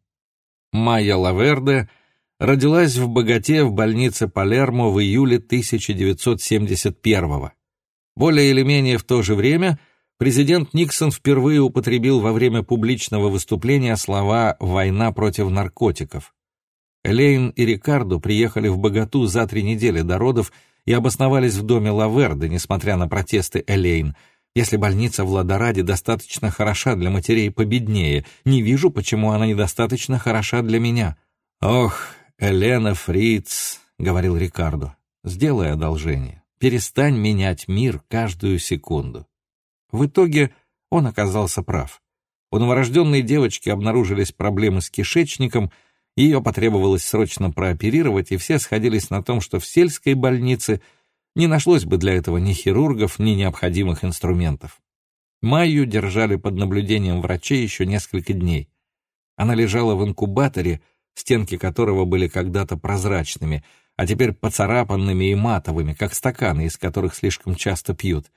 Майя Лаверде — родилась в Богате в больнице Палермо в июле 1971 -го. Более или менее в то же время президент Никсон впервые употребил во время публичного выступления слова «война против наркотиков». Элейн и Рикардо приехали в Богату за три недели до родов и обосновались в доме Лаверды, несмотря на протесты Элейн. Если больница в Ладораде достаточно хороша для матерей победнее, не вижу, почему она недостаточно хороша для меня. «Ох, Элена Фриц», — говорил Рикардо, — «сделай одолжение. Перестань менять мир каждую секунду». В итоге он оказался прав. У новорожденной девочки обнаружились проблемы с кишечником, ее потребовалось срочно прооперировать, и все сходились на том, что в сельской больнице не нашлось бы для этого ни хирургов, ни необходимых инструментов. Майю держали под наблюдением врачей еще несколько дней. Она лежала в инкубаторе, стенки которого были когда-то прозрачными, а теперь поцарапанными и матовыми, как стаканы, из которых слишком часто пьют.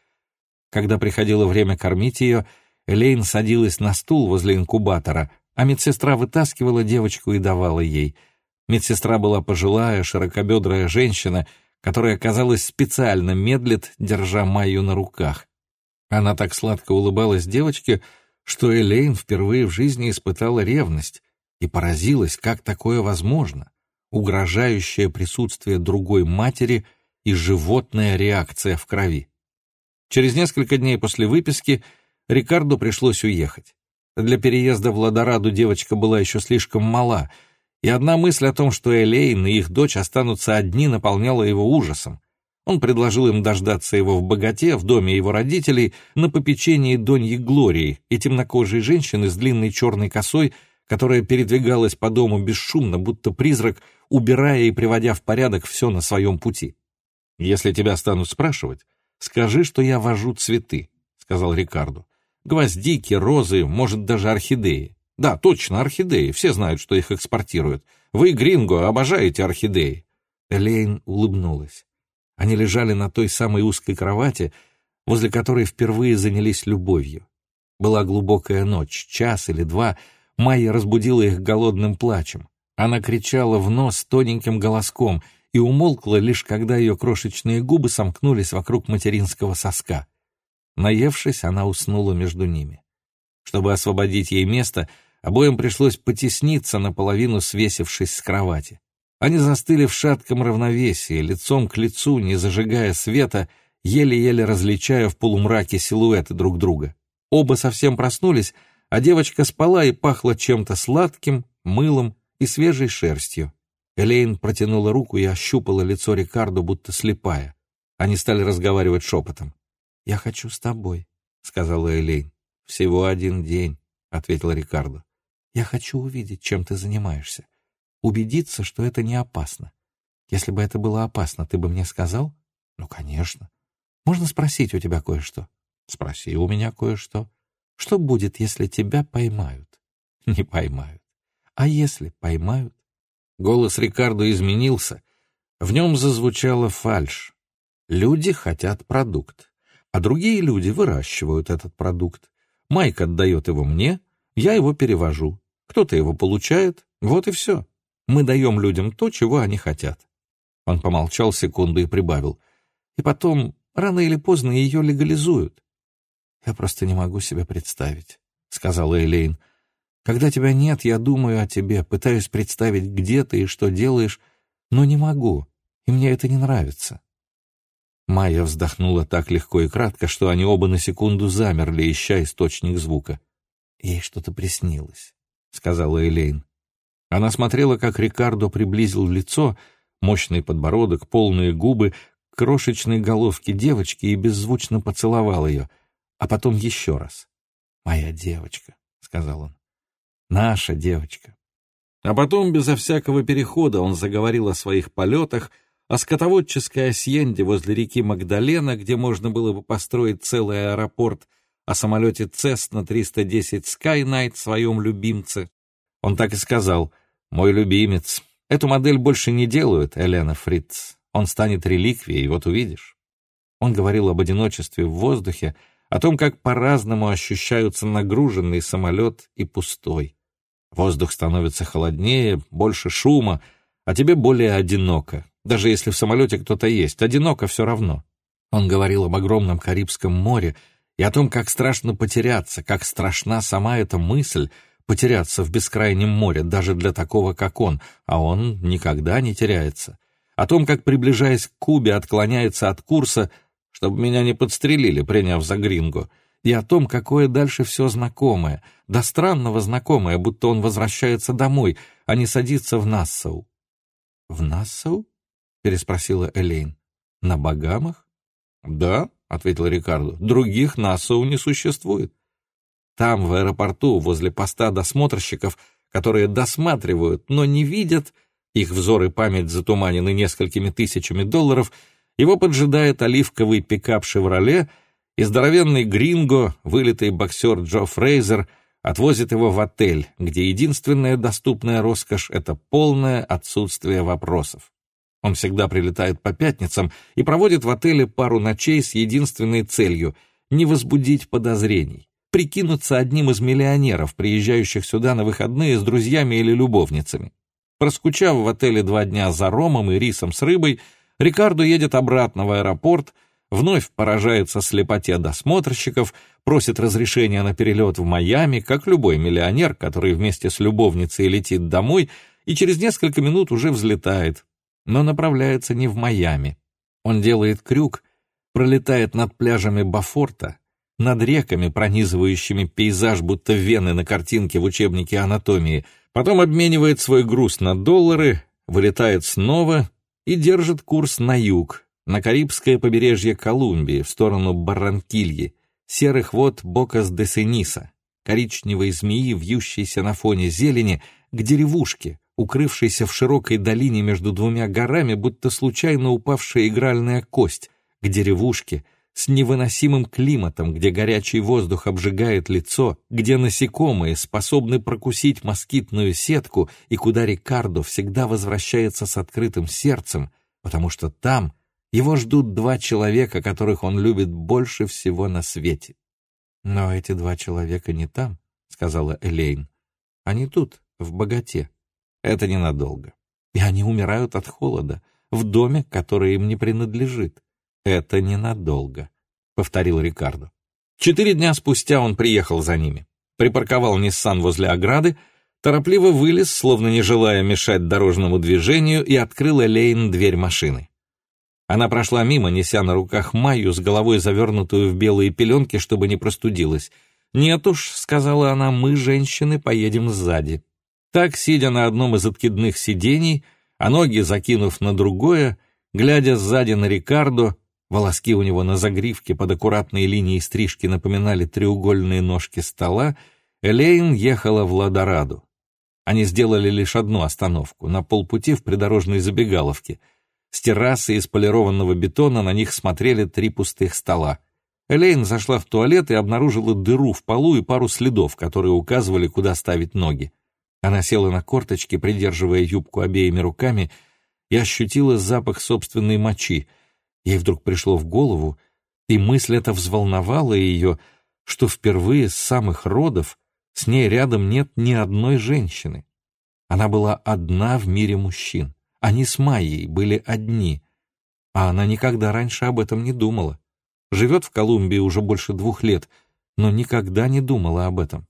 Когда приходило время кормить ее, Элейн садилась на стул возле инкубатора, а медсестра вытаскивала девочку и давала ей. Медсестра была пожилая, широкобедрая женщина, которая, казалось, специально медлит, держа Майю на руках. Она так сладко улыбалась девочке, что Элейн впервые в жизни испытала ревность и поразилась, как такое возможно. Угрожающее присутствие другой матери и животная реакция в крови. Через несколько дней после выписки Рикарду пришлось уехать. Для переезда в Ладораду девочка была еще слишком мала, и одна мысль о том, что Элейн и их дочь останутся одни, наполняла его ужасом. Он предложил им дождаться его в богате, в доме его родителей, на попечении Доньи Глории и темнокожей женщины с длинной черной косой, которая передвигалась по дому бесшумно, будто призрак, убирая и приводя в порядок все на своем пути. «Если тебя станут спрашивать, скажи, что я вожу цветы», — сказал Рикарду. Гвоздики, розы, может, даже орхидеи. Да, точно, орхидеи. Все знают, что их экспортируют. Вы, Гринго, обожаете орхидеи. Элейн улыбнулась. Они лежали на той самой узкой кровати, возле которой впервые занялись любовью. Была глубокая ночь, час или два. Майя разбудила их голодным плачем. Она кричала в нос тоненьким голоском и умолкла лишь когда ее крошечные губы сомкнулись вокруг материнского соска. Наевшись, она уснула между ними. Чтобы освободить ей место, обоим пришлось потесниться, наполовину свесившись с кровати. Они застыли в шатком равновесии, лицом к лицу, не зажигая света, еле-еле различая в полумраке силуэты друг друга. Оба совсем проснулись, а девочка спала и пахла чем-то сладким, мылом и свежей шерстью. Элейн протянула руку и ощупала лицо Рикардо, будто слепая. Они стали разговаривать шепотом. «Я хочу с тобой», — сказала Элейн. «Всего один день», — ответил Рикардо. «Я хочу увидеть, чем ты занимаешься. Убедиться, что это не опасно. Если бы это было опасно, ты бы мне сказал?» «Ну, конечно. Можно спросить у тебя кое-что?» «Спроси у меня кое-что. Что будет, если тебя поймают?» (laughs) «Не поймают. А если поймают?» Голос Рикардо изменился. В нем зазвучала фальшь. «Люди хотят продукт а другие люди выращивают этот продукт. Майк отдает его мне, я его перевожу. Кто-то его получает, вот и все. Мы даем людям то, чего они хотят. Он помолчал секунду и прибавил. И потом, рано или поздно, ее легализуют. Я просто не могу себе представить, — сказала Элейн. Когда тебя нет, я думаю о тебе, пытаюсь представить, где ты и что делаешь, но не могу, и мне это не нравится. Майя вздохнула так легко и кратко, что они оба на секунду замерли, ища источник звука. «Ей что-то приснилось», — сказала Элейн. Она смотрела, как Рикардо приблизил лицо, мощный подбородок, полные губы, крошечной головке девочки и беззвучно поцеловал ее, а потом еще раз. «Моя девочка», — сказал он. «Наша девочка». А потом, безо всякого перехода, он заговорил о своих полетах — о скотоводческой осьенде возле реки Магдалена, где можно было бы построить целый аэропорт, о самолете Cessna-310 Skynight, своем любимце. Он так и сказал, «Мой любимец. Эту модель больше не делают, Элена Фриц. Он станет реликвией, вот увидишь». Он говорил об одиночестве в воздухе, о том, как по-разному ощущаются нагруженный самолет и пустой. Воздух становится холоднее, больше шума, а тебе более одиноко, даже если в самолете кто-то есть, одиноко все равно. Он говорил об огромном Карибском море и о том, как страшно потеряться, как страшна сама эта мысль, потеряться в бескрайнем море даже для такого, как он, а он никогда не теряется. О том, как, приближаясь к Кубе, отклоняется от курса, чтобы меня не подстрелили, приняв за гринго, и о том, какое дальше все знакомое, до странного знакомое, будто он возвращается домой, а не садится в Нассау. «В Нассау?» — переспросила Элейн. «На Багамах?» «Да», — ответил Рикардо, — «других Нассау не существует. Там, в аэропорту, возле поста досмотрщиков, которые досматривают, но не видят, их взор и память затуманены несколькими тысячами долларов, его поджидает оливковый пикап «Шевроле», и здоровенный гринго, вылитый боксер Джо Фрейзер, отвозит его в отель, где единственная доступная роскошь — это полное отсутствие вопросов. Он всегда прилетает по пятницам и проводит в отеле пару ночей с единственной целью — не возбудить подозрений прикинуться одним из миллионеров, приезжающих сюда на выходные с друзьями или любовницами. Проскучав в отеле два дня за ромом и рисом с рыбой, Рикардо едет обратно в аэропорт, вновь поражается слепоте досмотрщиков, просит разрешения на перелет в Майами, как любой миллионер, который вместе с любовницей летит домой и через несколько минут уже взлетает, но направляется не в Майами. Он делает крюк, пролетает над пляжами Бафорта, над реками, пронизывающими пейзаж, будто вены на картинке в учебнике анатомии, потом обменивает свой груз на доллары, вылетает снова и держит курс на юг, на Карибское побережье Колумбии, в сторону Барранкильи, серых вод Бокас-де-Сениса, коричневой змеи, вьющейся на фоне зелени, к деревушке, укрывшейся в широкой долине между двумя горами, будто случайно упавшая игральная кость, к деревушке, с невыносимым климатом, где горячий воздух обжигает лицо, где насекомые способны прокусить москитную сетку и куда Рикардо всегда возвращается с открытым сердцем, потому что там его ждут два человека, которых он любит больше всего на свете. «Но эти два человека не там», — сказала Элейн. «Они тут, в богате. Это ненадолго. И они умирают от холода, в доме, который им не принадлежит. «Это ненадолго», — повторил Рикардо. Четыре дня спустя он приехал за ними. Припарковал Ниссан возле ограды, торопливо вылез, словно не желая мешать дорожному движению, и открыл Элейн дверь машины. Она прошла мимо, неся на руках Майю с головой завернутую в белые пеленки, чтобы не простудилась. «Нет уж», — сказала она, — «мы, женщины, поедем сзади». Так, сидя на одном из откидных сидений, а ноги закинув на другое, глядя сзади на Рикардо, Волоски у него на загривке под аккуратной линией стрижки напоминали треугольные ножки стола. Элейн ехала в Ладораду. Они сделали лишь одну остановку, на полпути в придорожной забегаловке. С террасы из полированного бетона на них смотрели три пустых стола. Элейн зашла в туалет и обнаружила дыру в полу и пару следов, которые указывали, куда ставить ноги. Она села на корточки, придерживая юбку обеими руками, и ощутила запах собственной мочи — Ей вдруг пришло в голову, и мысль эта взволновала ее, что впервые с самых родов с ней рядом нет ни одной женщины. Она была одна в мире мужчин. Они с Майей были одни. А она никогда раньше об этом не думала. Живет в Колумбии уже больше двух лет, но никогда не думала об этом.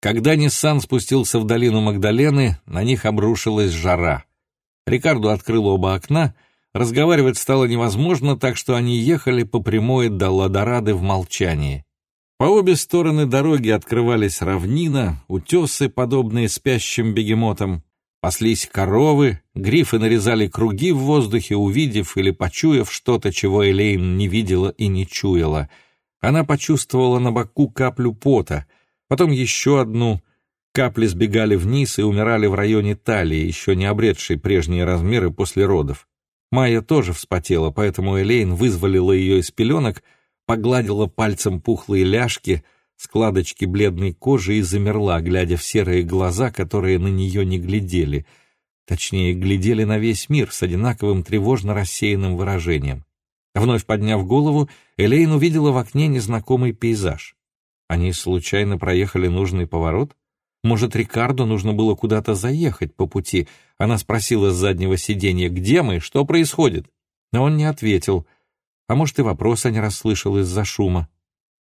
Когда Ниссан спустился в долину Магдалены, на них обрушилась жара. Рикардо открыл оба окна — Разговаривать стало невозможно, так что они ехали по прямой до Ладорады в молчании. По обе стороны дороги открывались равнина, утесы, подобные спящим бегемотам, паслись коровы, грифы нарезали круги в воздухе, увидев или почуяв что-то, чего Элейн не видела и не чуяла. Она почувствовала на боку каплю пота, потом еще одну. Капли сбегали вниз и умирали в районе талии, еще не обретшей прежние размеры после родов. Майя тоже вспотела, поэтому Элейн вызволила ее из пеленок, погладила пальцем пухлые ляжки, складочки бледной кожи и замерла, глядя в серые глаза, которые на нее не глядели. Точнее, глядели на весь мир с одинаковым тревожно рассеянным выражением. Вновь подняв голову, Элейн увидела в окне незнакомый пейзаж. Они случайно проехали нужный поворот? Может, Рикардо нужно было куда-то заехать по пути. Она спросила с заднего сиденья, где мы, что происходит? Но он не ответил. А может, и вопроса не расслышал из-за шума.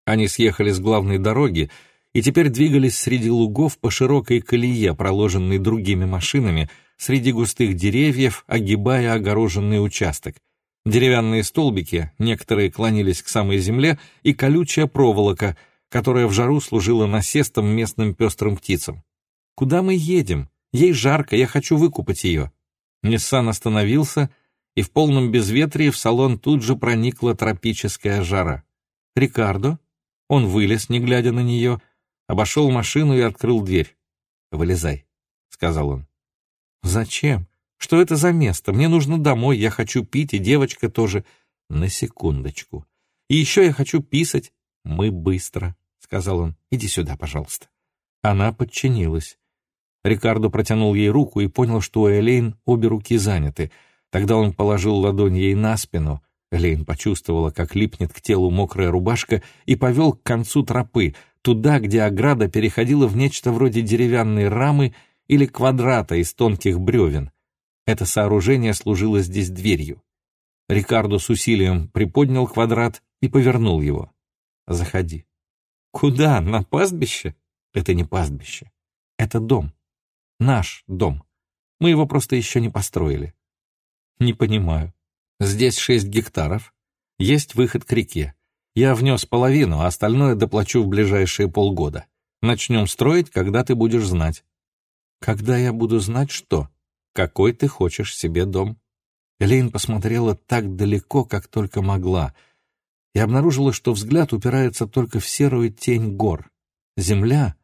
Они съехали с главной дороги, и теперь двигались среди лугов по широкой колее, проложенной другими машинами, среди густых деревьев, огибая огороженный участок. Деревянные столбики, некоторые клонились к самой земле, и колючая проволока, которая в жару служила насестом местным пестрым птицам. «Куда мы едем? Ей жарко, я хочу выкупать ее». Ниссан остановился, и в полном безветрии в салон тут же проникла тропическая жара. «Рикардо?» Он вылез, не глядя на нее, обошел машину и открыл дверь. «Вылезай», — сказал он. «Зачем? Что это за место? Мне нужно домой, я хочу пить, и девочка тоже. На секундочку. И еще я хочу писать. Мы быстро», — сказал он. «Иди сюда, пожалуйста». Она подчинилась. Рикардо протянул ей руку и понял, что у Элейн обе руки заняты. Тогда он положил ладонь ей на спину. Элейн почувствовала, как липнет к телу мокрая рубашка, и повел к концу тропы, туда, где ограда переходила в нечто вроде деревянной рамы или квадрата из тонких бревен. Это сооружение служило здесь дверью. Рикардо с усилием приподнял квадрат и повернул его. «Заходи». «Куда? На пастбище?» «Это не пастбище. Это дом. Наш дом. Мы его просто еще не построили». «Не понимаю. Здесь шесть гектаров. Есть выход к реке. Я внес половину, а остальное доплачу в ближайшие полгода. Начнем строить, когда ты будешь знать». Когда я буду знать что? Какой ты хочешь себе дом? Элейн посмотрела так далеко, как только могла, и обнаружила, что взгляд упирается только в серую тень гор. Земля,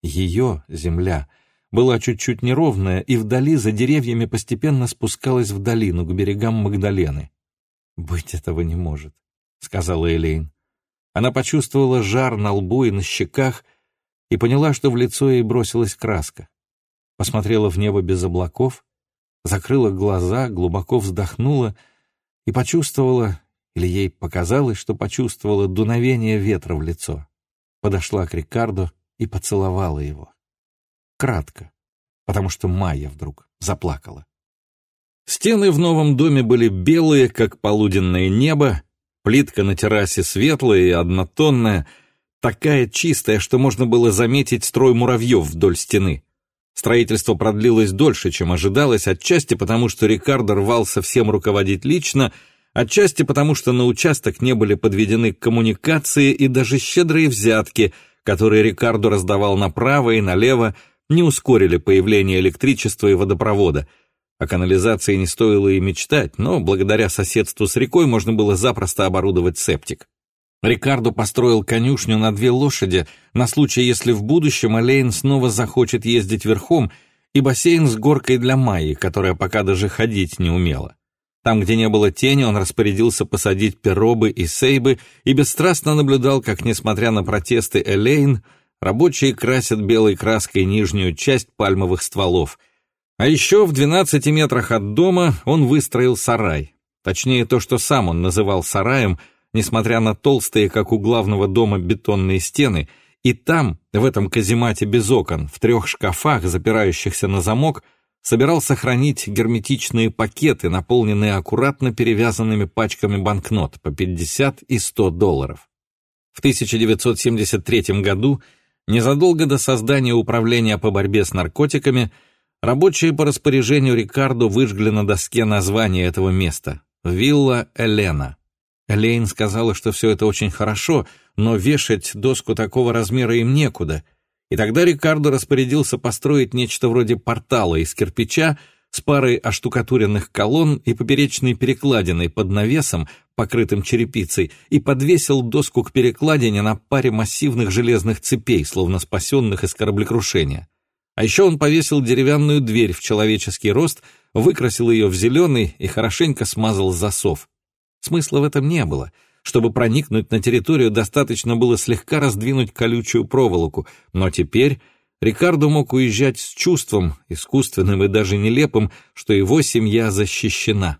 ее земля, была чуть-чуть неровная, и вдали за деревьями постепенно спускалась в долину, к берегам Магдалены. «Быть этого не может», — сказала Элейн. Она почувствовала жар на лбу и на щеках и поняла, что в лицо ей бросилась краска посмотрела в небо без облаков, закрыла глаза, глубоко вздохнула и почувствовала, или ей показалось, что почувствовала дуновение ветра в лицо. Подошла к Рикардо и поцеловала его. Кратко, потому что Майя вдруг заплакала. Стены в новом доме были белые, как полуденное небо, плитка на террасе светлая и однотонная, такая чистая, что можно было заметить строй муравьев вдоль стены. Строительство продлилось дольше, чем ожидалось, отчасти потому, что Рикардо рвался всем руководить лично, отчасти потому, что на участок не были подведены коммуникации и даже щедрые взятки, которые Рикардо раздавал направо и налево, не ускорили появление электричества и водопровода. О канализации не стоило и мечтать, но благодаря соседству с рекой можно было запросто оборудовать септик. Рикардо построил конюшню на две лошади на случай, если в будущем Алейн снова захочет ездить верхом, и бассейн с горкой для Майи, которая пока даже ходить не умела. Там, где не было тени, он распорядился посадить перобы и сейбы и бесстрастно наблюдал, как, несмотря на протесты Элейн, рабочие красят белой краской нижнюю часть пальмовых стволов. А еще в 12 метрах от дома он выстроил сарай. Точнее, то, что сам он называл сараем — несмотря на толстые, как у главного дома, бетонные стены, и там, в этом каземате без окон, в трех шкафах, запирающихся на замок, собирался хранить герметичные пакеты, наполненные аккуратно перевязанными пачками банкнот по 50 и 100 долларов. В 1973 году, незадолго до создания управления по борьбе с наркотиками, рабочие по распоряжению Рикардо выжгли на доске название этого места — «Вилла Элена». Лейн сказала, что все это очень хорошо, но вешать доску такого размера им некуда. И тогда Рикардо распорядился построить нечто вроде портала из кирпича с парой оштукатуренных колонн и поперечной перекладиной под навесом, покрытым черепицей, и подвесил доску к перекладине на паре массивных железных цепей, словно спасенных из кораблекрушения. А еще он повесил деревянную дверь в человеческий рост, выкрасил ее в зеленый и хорошенько смазал засов. Смысла в этом не было. Чтобы проникнуть на территорию, достаточно было слегка раздвинуть колючую проволоку, но теперь Рикардо мог уезжать с чувством, искусственным и даже нелепым, что его семья защищена.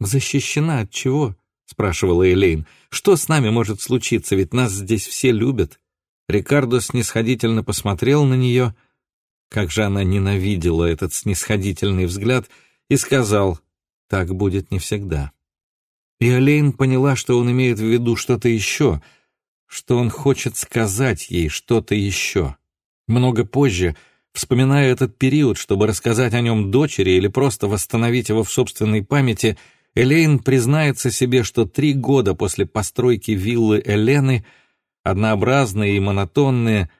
«Защищена от чего?» — спрашивала Элейн. «Что с нами может случиться, ведь нас здесь все любят?» Рикардо снисходительно посмотрел на нее, как же она ненавидела этот снисходительный взгляд, и сказал, «Так будет не всегда». И Олейн поняла, что он имеет в виду что-то еще, что он хочет сказать ей что-то еще. Много позже, вспоминая этот период, чтобы рассказать о нем дочери или просто восстановить его в собственной памяти, Элейн признается себе, что три года после постройки виллы Элены, однообразные и монотонные,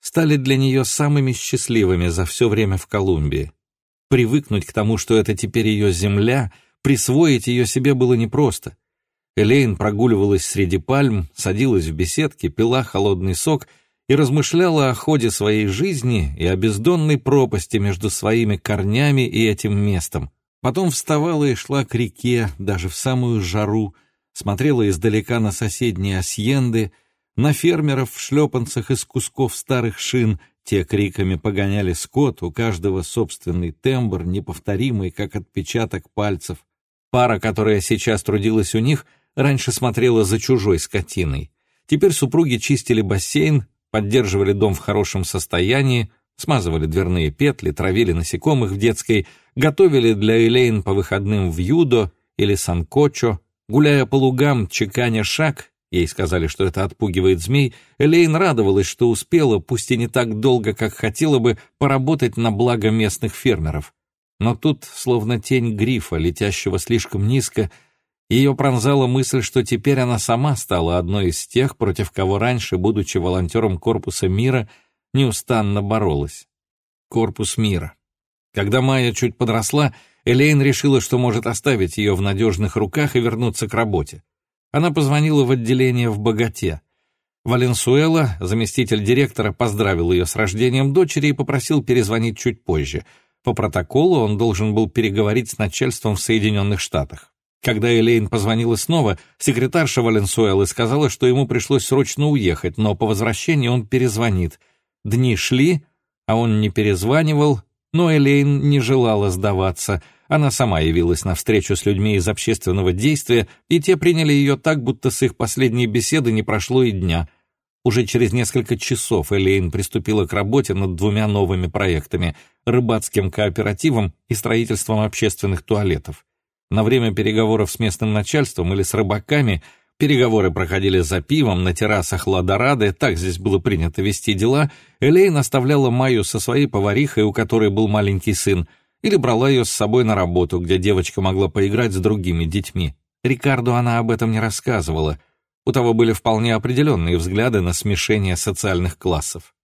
стали для нее самыми счастливыми за все время в Колумбии. Привыкнуть к тому, что это теперь ее земля, присвоить ее себе было непросто. Элейн прогуливалась среди пальм, садилась в беседке, пила холодный сок и размышляла о ходе своей жизни и о бездонной пропасти между своими корнями и этим местом. Потом вставала и шла к реке, даже в самую жару, смотрела издалека на соседние асьенды, на фермеров в шлепанцах из кусков старых шин, те криками погоняли скот, у каждого собственный тембр, неповторимый, как отпечаток пальцев. Пара, которая сейчас трудилась у них, раньше смотрела за чужой скотиной. Теперь супруги чистили бассейн, поддерживали дом в хорошем состоянии, смазывали дверные петли, травили насекомых в детской, готовили для Элейн по выходным в юдо или санкочо, гуляя по лугам, чеканя шаг, ей сказали, что это отпугивает змей, Элейн радовалась, что успела, пусть и не так долго, как хотела бы, поработать на благо местных фермеров. Но тут, словно тень грифа, летящего слишком низко, ее пронзала мысль, что теперь она сама стала одной из тех, против кого раньше, будучи волонтером Корпуса мира, неустанно боролась. Корпус мира. Когда Майя чуть подросла, Элейн решила, что может оставить ее в надежных руках и вернуться к работе. Она позвонила в отделение в Богате. Валенсуэла, заместитель директора, поздравил ее с рождением дочери и попросил перезвонить чуть позже. По протоколу он должен был переговорить с начальством в Соединенных Штатах. Когда Элейн позвонила снова, секретарша Валенсуэлы сказала, что ему пришлось срочно уехать, но по возвращении он перезвонит — Дни шли, а он не перезванивал, но Элейн не желала сдаваться. Она сама явилась на встречу с людьми из общественного действия, и те приняли ее так, будто с их последней беседы не прошло и дня. Уже через несколько часов Элейн приступила к работе над двумя новыми проектами — рыбацким кооперативом и строительством общественных туалетов. На время переговоров с местным начальством или с рыбаками — Переговоры проходили за пивом на террасах Ладорады, так здесь было принято вести дела. Элейн оставляла Майю со своей поварихой, у которой был маленький сын, или брала ее с собой на работу, где девочка могла поиграть с другими детьми. Рикарду она об этом не рассказывала. У того были вполне определенные взгляды на смешение социальных классов.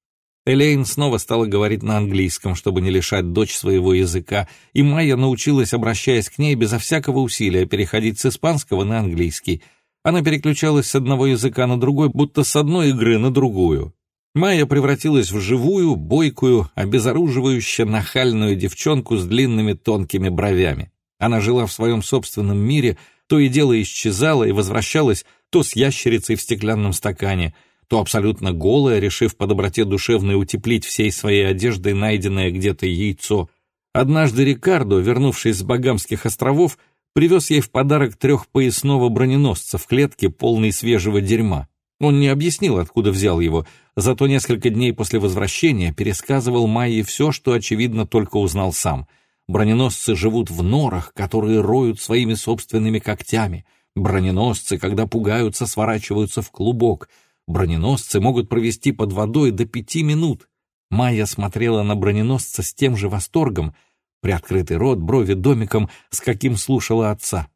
Элейн снова стала говорить на английском, чтобы не лишать дочь своего языка, и Майя научилась, обращаясь к ней безо всякого усилия, переходить с испанского на английский — она переключалась с одного языка на другой, будто с одной игры на другую. Майя превратилась в живую, бойкую, обезоруживающе нахальную девчонку с длинными тонкими бровями. Она жила в своем собственном мире, то и дело исчезала и возвращалась то с ящерицей в стеклянном стакане, то абсолютно голая, решив по доброте душевной утеплить всей своей одеждой найденное где-то яйцо. Однажды Рикардо, вернувшись с Багамских островов, привез ей в подарок трехпоясного броненосца в клетке, полной свежего дерьма. Он не объяснил, откуда взял его, зато несколько дней после возвращения пересказывал Майе все, что, очевидно, только узнал сам. Броненосцы живут в норах, которые роют своими собственными когтями. Броненосцы, когда пугаются, сворачиваются в клубок. Броненосцы могут провести под водой до пяти минут. Майя смотрела на броненосца с тем же восторгом, приоткрытый рот, брови домиком, с каким слушала отца.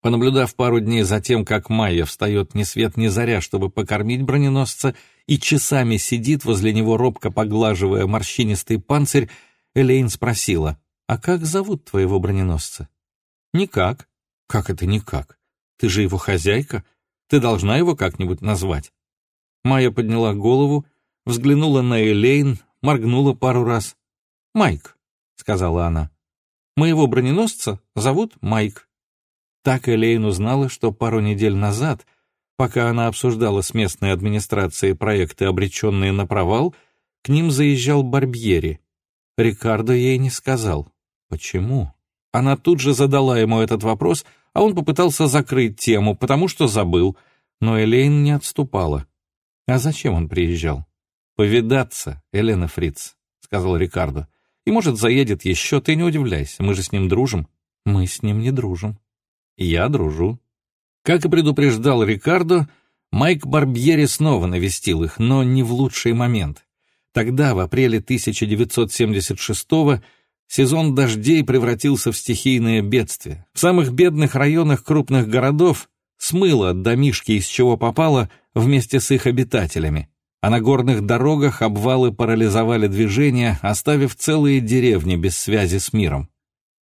Понаблюдав пару дней за тем, как Майя встает ни свет ни заря, чтобы покормить броненосца, и часами сидит возле него, робко поглаживая морщинистый панцирь, Элейн спросила, «А как зовут твоего броненосца?» «Никак». «Как это никак? Ты же его хозяйка. Ты должна его как-нибудь назвать». Майя подняла голову, взглянула на Элейн, моргнула пару раз. «Майк», — сказала она. Моего броненосца зовут Майк». Так Элейн узнала, что пару недель назад, пока она обсуждала с местной администрацией проекты, обреченные на провал, к ним заезжал Барбьери. Рикардо ей не сказал. Почему? Она тут же задала ему этот вопрос, а он попытался закрыть тему, потому что забыл, но Элейн не отступала. «А зачем он приезжал?» «Повидаться, Елена Фриц», — сказал Рикардо. И, может, заедет еще, ты не удивляйся, мы же с ним дружим. Мы с ним не дружим. Я дружу. Как и предупреждал Рикардо, Майк Барбьери снова навестил их, но не в лучший момент. Тогда, в апреле 1976-го, сезон дождей превратился в стихийное бедствие. В самых бедных районах крупных городов смыло домишки, из чего попало, вместе с их обитателями. А на горных дорогах обвалы парализовали движение, оставив целые деревни без связи с миром.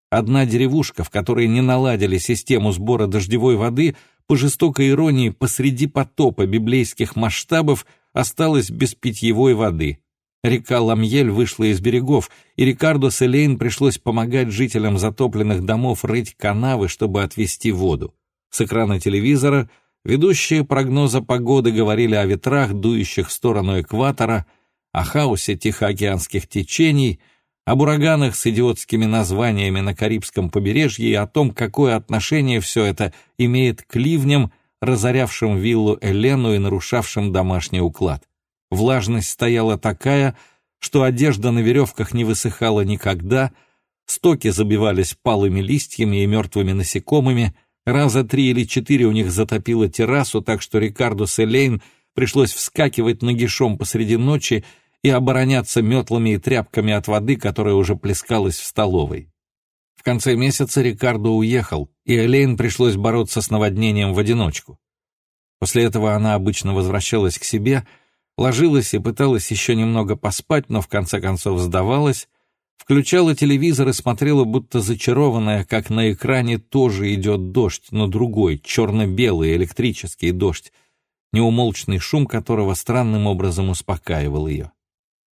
Одна деревушка, в которой не наладили систему сбора дождевой воды, по жестокой иронии посреди потопа библейских масштабов осталась без питьевой воды. Река Ламьель вышла из берегов, и Рикардо Селейн пришлось помогать жителям затопленных домов рыть канавы, чтобы отвести воду. С экрана телевизора ведущие прогноза погоды говорили о ветрах, дующих в сторону экватора, о хаосе тихоокеанских течений, об ураганах с идиотскими названиями на Карибском побережье и о том, какое отношение все это имеет к ливням, разорявшим виллу Элену и нарушавшим домашний уклад. Влажность стояла такая, что одежда на веревках не высыхала никогда, стоки забивались палыми листьями и мертвыми насекомыми, раза три или четыре у них затопило террасу, так что Рикардо Селейн пришлось вскакивать нагишом посреди ночи и обороняться метлами и тряпками от воды, которая уже плескалась в столовой. В конце месяца Рикардо уехал, и Элейн пришлось бороться с наводнением в одиночку. После этого она обычно возвращалась к себе — ложилась и пыталась еще немного поспать, но в конце концов сдавалась, включала телевизор и смотрела, будто зачарованная, как на экране тоже идет дождь, но другой, черно-белый электрический дождь, неумолчный шум которого странным образом успокаивал ее.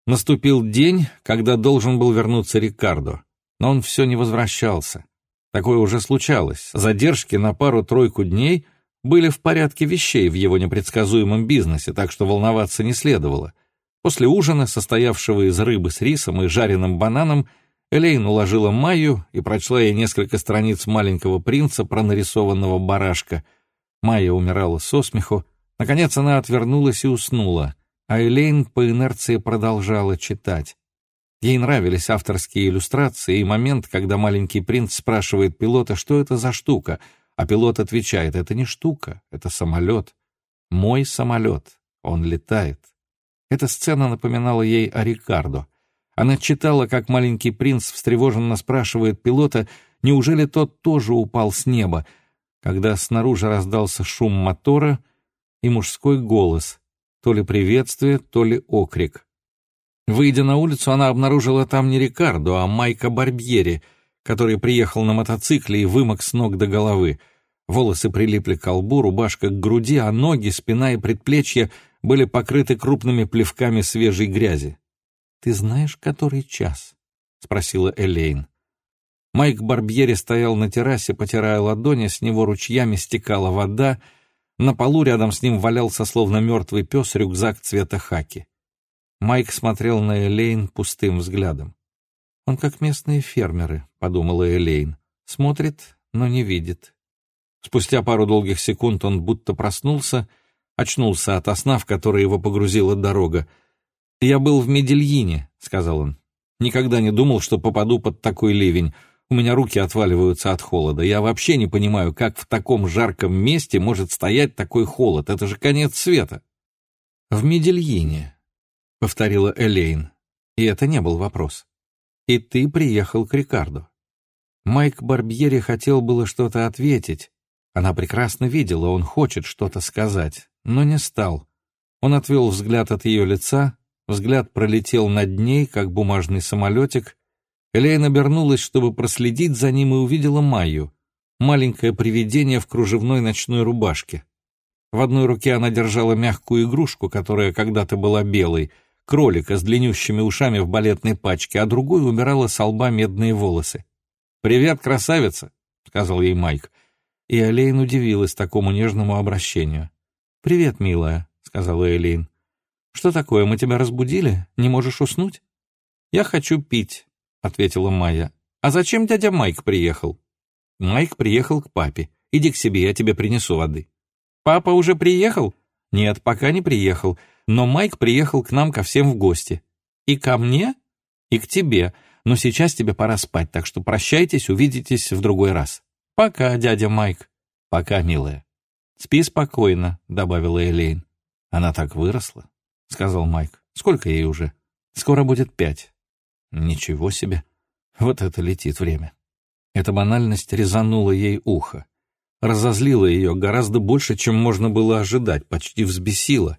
Наступил день, когда должен был вернуться Рикардо, но он все не возвращался. Такое уже случалось. Задержки на пару-тройку дней были в порядке вещей в его непредсказуемом бизнесе, так что волноваться не следовало. После ужина, состоявшего из рыбы с рисом и жареным бананом, Элейн уложила Майю и прочла ей несколько страниц «Маленького принца» про нарисованного барашка. Майя умирала со смеху. Наконец она отвернулась и уснула, а Элейн по инерции продолжала читать. Ей нравились авторские иллюстрации и момент, когда маленький принц спрашивает пилота, что это за штука — а пилот отвечает, это не штука, это самолет. Мой самолет, он летает. Эта сцена напоминала ей о Рикардо. Она читала, как маленький принц встревоженно спрашивает пилота, неужели тот тоже упал с неба, когда снаружи раздался шум мотора и мужской голос, то ли приветствие, то ли окрик. Выйдя на улицу, она обнаружила там не Рикардо, а Майка Барбьери — который приехал на мотоцикле и вымок с ног до головы. Волосы прилипли к лбу, рубашка к груди, а ноги, спина и предплечья были покрыты крупными плевками свежей грязи. «Ты знаешь, который час?» — спросила Элейн. Майк Барбьери стоял на террасе, потирая ладони, с него ручьями стекала вода, на полу рядом с ним валялся, словно мертвый пес, рюкзак цвета хаки. Майк смотрел на Элейн пустым взглядом. «Он как местные фермеры», — подумала Элейн. «Смотрит, но не видит». Спустя пару долгих секунд он будто проснулся, очнулся от сна, в который его погрузила дорога. «Я был в Медельине», — сказал он. «Никогда не думал, что попаду под такой ливень. У меня руки отваливаются от холода. Я вообще не понимаю, как в таком жарком месте может стоять такой холод. Это же конец света». «В Медельине», — повторила Элейн. И это не был вопрос. И ты приехал к Рикарду. Майк Барбьери хотел было что-то ответить. Она прекрасно видела, он хочет что-то сказать, но не стал. Он отвел взгляд от ее лица, взгляд пролетел над ней, как бумажный самолетик. Элейн обернулась, чтобы проследить за ним, и увидела Майю, маленькое привидение в кружевной ночной рубашке. В одной руке она держала мягкую игрушку, которая когда-то была белой — кролика с длиннющими ушами в балетной пачке, а другой убирала с лба медные волосы. «Привет, красавица!» — сказал ей Майк. И Элейн удивилась такому нежному обращению. «Привет, милая», — сказала Элейн. «Что такое, мы тебя разбудили? Не можешь уснуть?» «Я хочу пить», — ответила Майя. «А зачем дядя Майк приехал?» «Майк приехал к папе. Иди к себе, я тебе принесу воды». «Папа уже приехал?» «Нет, пока не приехал но Майк приехал к нам ко всем в гости. И ко мне, и к тебе. Но сейчас тебе пора спать, так что прощайтесь, увидитесь в другой раз. Пока, дядя Майк. Пока, милая. «Спи спокойно», — добавила Элейн. «Она так выросла», — сказал Майк. «Сколько ей уже?» «Скоро будет пять». «Ничего себе! Вот это летит время». Эта банальность резанула ей ухо. Разозлила ее гораздо больше, чем можно было ожидать, почти взбесила.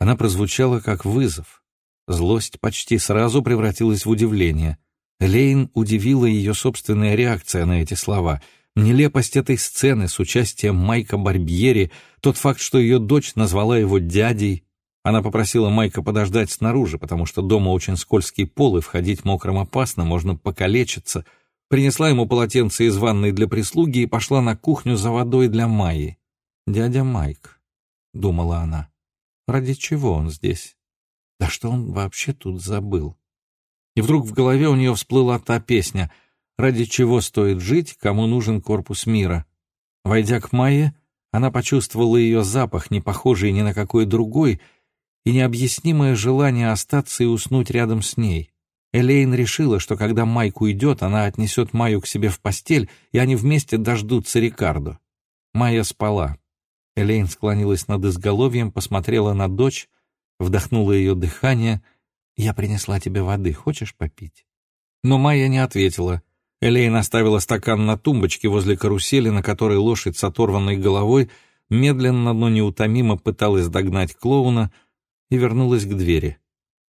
Она прозвучала как вызов. Злость почти сразу превратилась в удивление. Лейн удивила ее собственная реакция на эти слова — Нелепость этой сцены с участием Майка Барбьери, тот факт, что ее дочь назвала его дядей. Она попросила Майка подождать снаружи, потому что дома очень скользкий пол, и входить мокрым опасно, можно покалечиться. Принесла ему полотенце из ванной для прислуги и пошла на кухню за водой для Майи. «Дядя Майк», — думала она, — «ради чего он здесь? Да что он вообще тут забыл?» И вдруг в голове у нее всплыла та песня — ради чего стоит жить, кому нужен корпус мира. Войдя к Майе, она почувствовала ее запах, не похожий ни на какой другой, и необъяснимое желание остаться и уснуть рядом с ней. Элейн решила, что когда Майк уйдет, она отнесет Майю к себе в постель, и они вместе дождутся Рикардо. Майя спала. Элейн склонилась над изголовьем, посмотрела на дочь, вдохнула ее дыхание. «Я принесла тебе воды, хочешь попить?» Но Майя не ответила. Элейн оставила стакан на тумбочке возле карусели, на которой лошадь с оторванной головой медленно, но неутомимо пыталась догнать клоуна и вернулась к двери.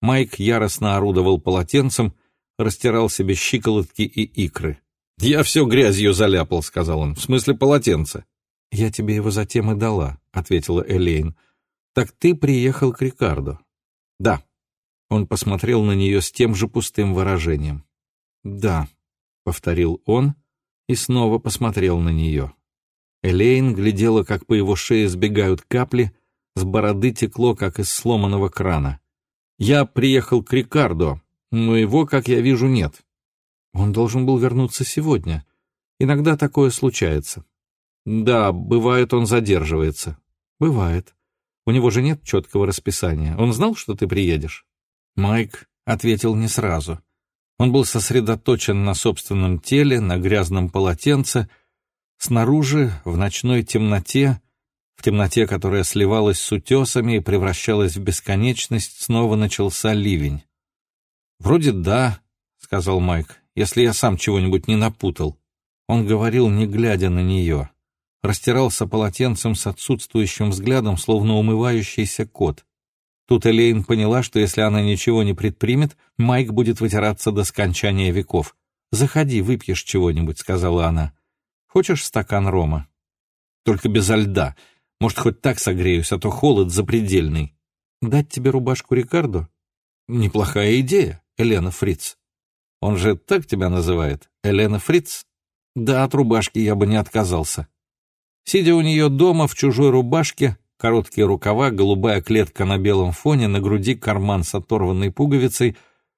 Майк яростно орудовал полотенцем, растирал себе щиколотки и икры. «Я все грязью заляпал», — сказал он, — «в смысле полотенца». «Я тебе его затем и дала», — ответила Элейн. «Так ты приехал к Рикардо?» «Да». Он посмотрел на нее с тем же пустым выражением. «Да», повторил он и снова посмотрел на нее. Элейн глядела, как по его шее сбегают капли, с бороды текло, как из сломанного крана. «Я приехал к Рикардо, но его, как я вижу, нет. Он должен был вернуться сегодня. Иногда такое случается. Да, бывает, он задерживается. Бывает. У него же нет четкого расписания. Он знал, что ты приедешь?» Майк ответил не сразу. Он был сосредоточен на собственном теле, на грязном полотенце. Снаружи, в ночной темноте, в темноте, которая сливалась с утесами и превращалась в бесконечность, снова начался ливень. «Вроде да», — сказал Майк, — «если я сам чего-нибудь не напутал». Он говорил, не глядя на нее. Растирался полотенцем с отсутствующим взглядом, словно умывающийся кот. Тут Элейн поняла, что если она ничего не предпримет, Майк будет вытираться до скончания веков. «Заходи, выпьешь чего-нибудь», — сказала она. «Хочешь стакан рома?» «Только без льда. Может, хоть так согреюсь, а то холод запредельный». «Дать тебе рубашку Рикардо?» «Неплохая идея, Елена Фриц». «Он же так тебя называет? Елена Фриц?» «Да, от рубашки я бы не отказался». Сидя у нее дома в чужой рубашке, короткие рукава, голубая клетка на белом фоне, на груди карман с оторванной пуговицей,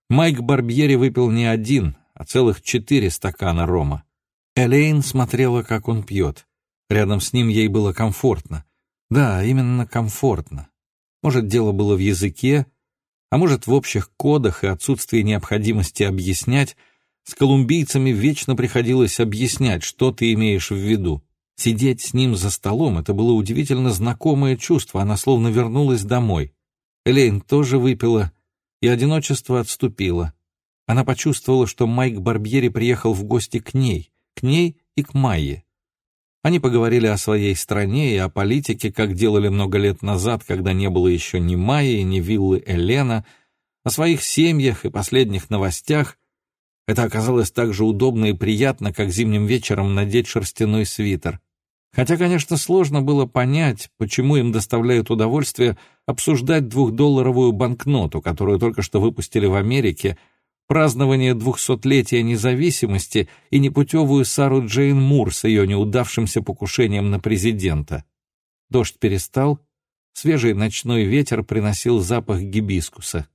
Майк Барбьери выпил не один, а целых четыре стакана рома. Элейн смотрела, как он пьет. Рядом с ним ей было комфортно. Да, именно комфортно. Может, дело было в языке, а может, в общих кодах и отсутствии необходимости объяснять. С колумбийцами вечно приходилось объяснять, что ты имеешь в виду. Сидеть с ним за столом — это было удивительно знакомое чувство, она словно вернулась домой. Элейн тоже выпила, и одиночество отступило. Она почувствовала, что Майк Барбьери приехал в гости к ней, к ней и к Майе. Они поговорили о своей стране и о политике, как делали много лет назад, когда не было еще ни Майи, ни виллы Элена, о своих семьях и последних новостях. Это оказалось так же удобно и приятно, как зимним вечером надеть шерстяной свитер. Хотя, конечно, сложно было понять, почему им доставляет удовольствие обсуждать двухдолларовую банкноту, которую только что выпустили в Америке, празднование двухсотлетия независимости и непутевую Сару Джейн Мур с ее неудавшимся покушением на президента. Дождь перестал, свежий ночной ветер приносил запах гибискуса.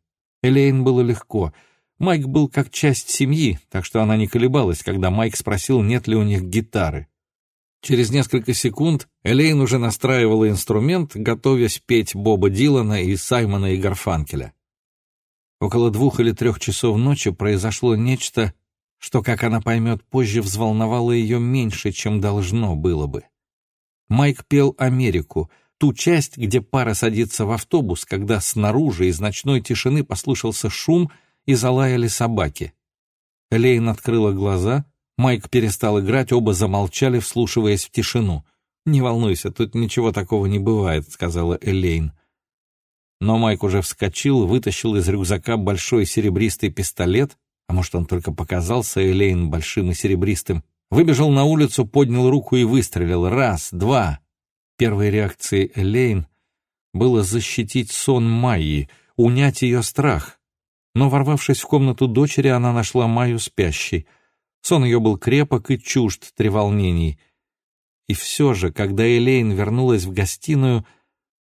Элейн было легко. Майк был как часть семьи, так что она не колебалась, когда Майк спросил, нет ли у них гитары. Через несколько секунд Элейн уже настраивала инструмент, готовясь петь Боба Дилана и Саймона и Гарфанкеля. Около двух или трех часов ночи произошло нечто, что, как она поймет позже, взволновало ее меньше, чем должно было бы. Майк пел «Америку», ту часть, где пара садится в автобус, когда снаружи из ночной тишины послышался шум и залаяли собаки. Элейн открыла глаза, Майк перестал играть, оба замолчали, вслушиваясь в тишину. «Не волнуйся, тут ничего такого не бывает», — сказала Элейн. Но Майк уже вскочил, вытащил из рюкзака большой серебристый пистолет, а может, он только показался Элейн большим и серебристым, выбежал на улицу, поднял руку и выстрелил. Раз, два. Первой реакцией Элейн было защитить сон Майи, унять ее страх. Но, ворвавшись в комнату дочери, она нашла Майю спящей. Сон ее был крепок и чужд треволнений. И все же, когда Элейн вернулась в гостиную,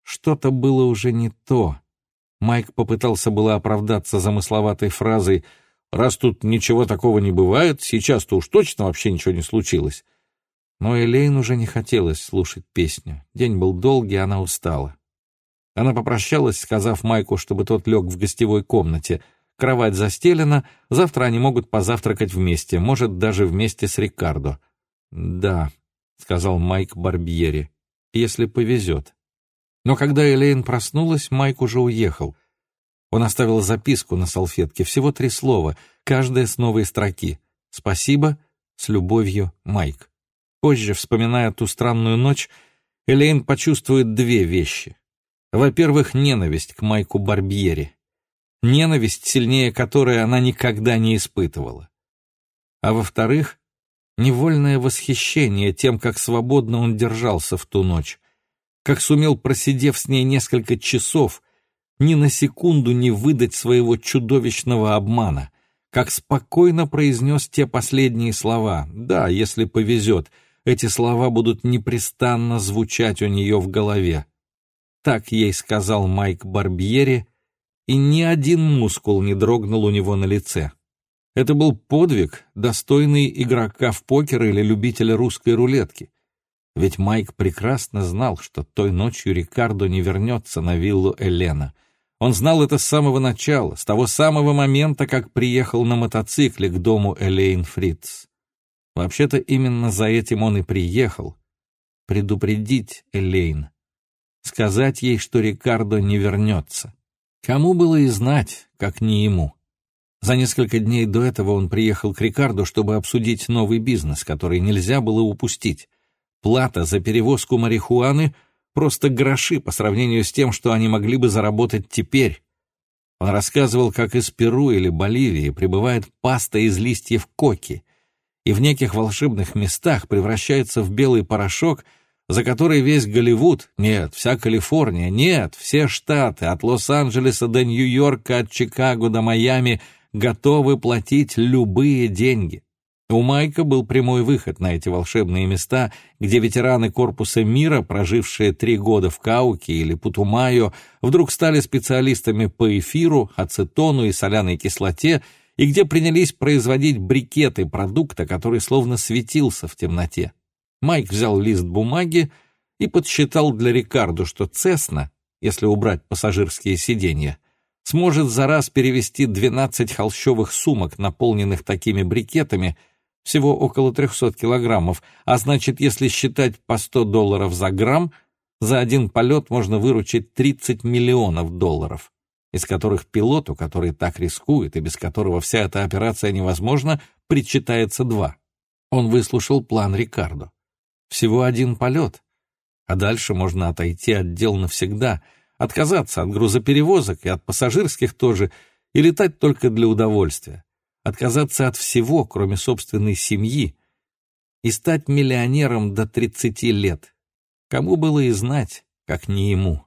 что-то было уже не то. Майк попытался было оправдаться замысловатой фразой «Раз тут ничего такого не бывает, сейчас-то уж точно вообще ничего не случилось». Но Элейн уже не хотелось слушать песню. День был долгий, она устала. Она попрощалась, сказав Майку, чтобы тот лег в гостевой комнате. Кровать застелена, завтра они могут позавтракать вместе, может, даже вместе с Рикардо. «Да», — сказал Майк Барбьери, — «если повезет». Но когда Элейн проснулась, Майк уже уехал. Он оставил записку на салфетке, всего три слова, каждая с новой строки. «Спасибо, с любовью, Майк». Позже, вспоминая ту странную ночь, Элейн почувствует две вещи. Во-первых, ненависть к Майку Барбьери. Ненависть, сильнее которой она никогда не испытывала. А во-вторых, невольное восхищение тем, как свободно он держался в ту ночь, как сумел, просидев с ней несколько часов, ни на секунду не выдать своего чудовищного обмана, как спокойно произнес те последние слова. Да, если повезет, эти слова будут непрестанно звучать у нее в голове. Так ей сказал Майк Барбьери, и ни один мускул не дрогнул у него на лице. Это был подвиг, достойный игрока в покер или любителя русской рулетки. Ведь Майк прекрасно знал, что той ночью Рикардо не вернется на виллу Элена. Он знал это с самого начала, с того самого момента, как приехал на мотоцикле к дому Элейн Фриц. Вообще-то именно за этим он и приехал. Предупредить Элейн. Сказать ей, что Рикардо не вернется. Кому было и знать, как не ему. За несколько дней до этого он приехал к Рикардо, чтобы обсудить новый бизнес, который нельзя было упустить. Плата за перевозку марихуаны — просто гроши по сравнению с тем, что они могли бы заработать теперь. Он рассказывал, как из Перу или Боливии прибывает паста из листьев коки и в неких волшебных местах превращается в белый порошок, за который весь Голливуд, нет, вся Калифорния, нет, все штаты, от Лос-Анджелеса до Нью-Йорка, от Чикаго до Майами, готовы платить любые деньги. У Майка был прямой выход на эти волшебные места, где ветераны Корпуса мира, прожившие три года в Кауке или Путумайо, вдруг стали специалистами по эфиру, ацетону и соляной кислоте, и где принялись производить брикеты продукта, который словно светился в темноте. Майк взял лист бумаги и подсчитал для Рикардо, что Цесна, если убрать пассажирские сиденья, сможет за раз перевести 12 холщовых сумок, наполненных такими брикетами, всего около 300 килограммов, а значит, если считать по 100 долларов за грамм, за один полет можно выручить 30 миллионов долларов, из которых пилоту, который так рискует и без которого вся эта операция невозможна, причитается два. Он выслушал план Рикардо. Всего один полет, а дальше можно отойти от дел навсегда, отказаться от грузоперевозок и от пассажирских тоже, и летать только для удовольствия отказаться от всего, кроме собственной семьи, и стать миллионером до 30 лет. Кому было и знать, как не ему.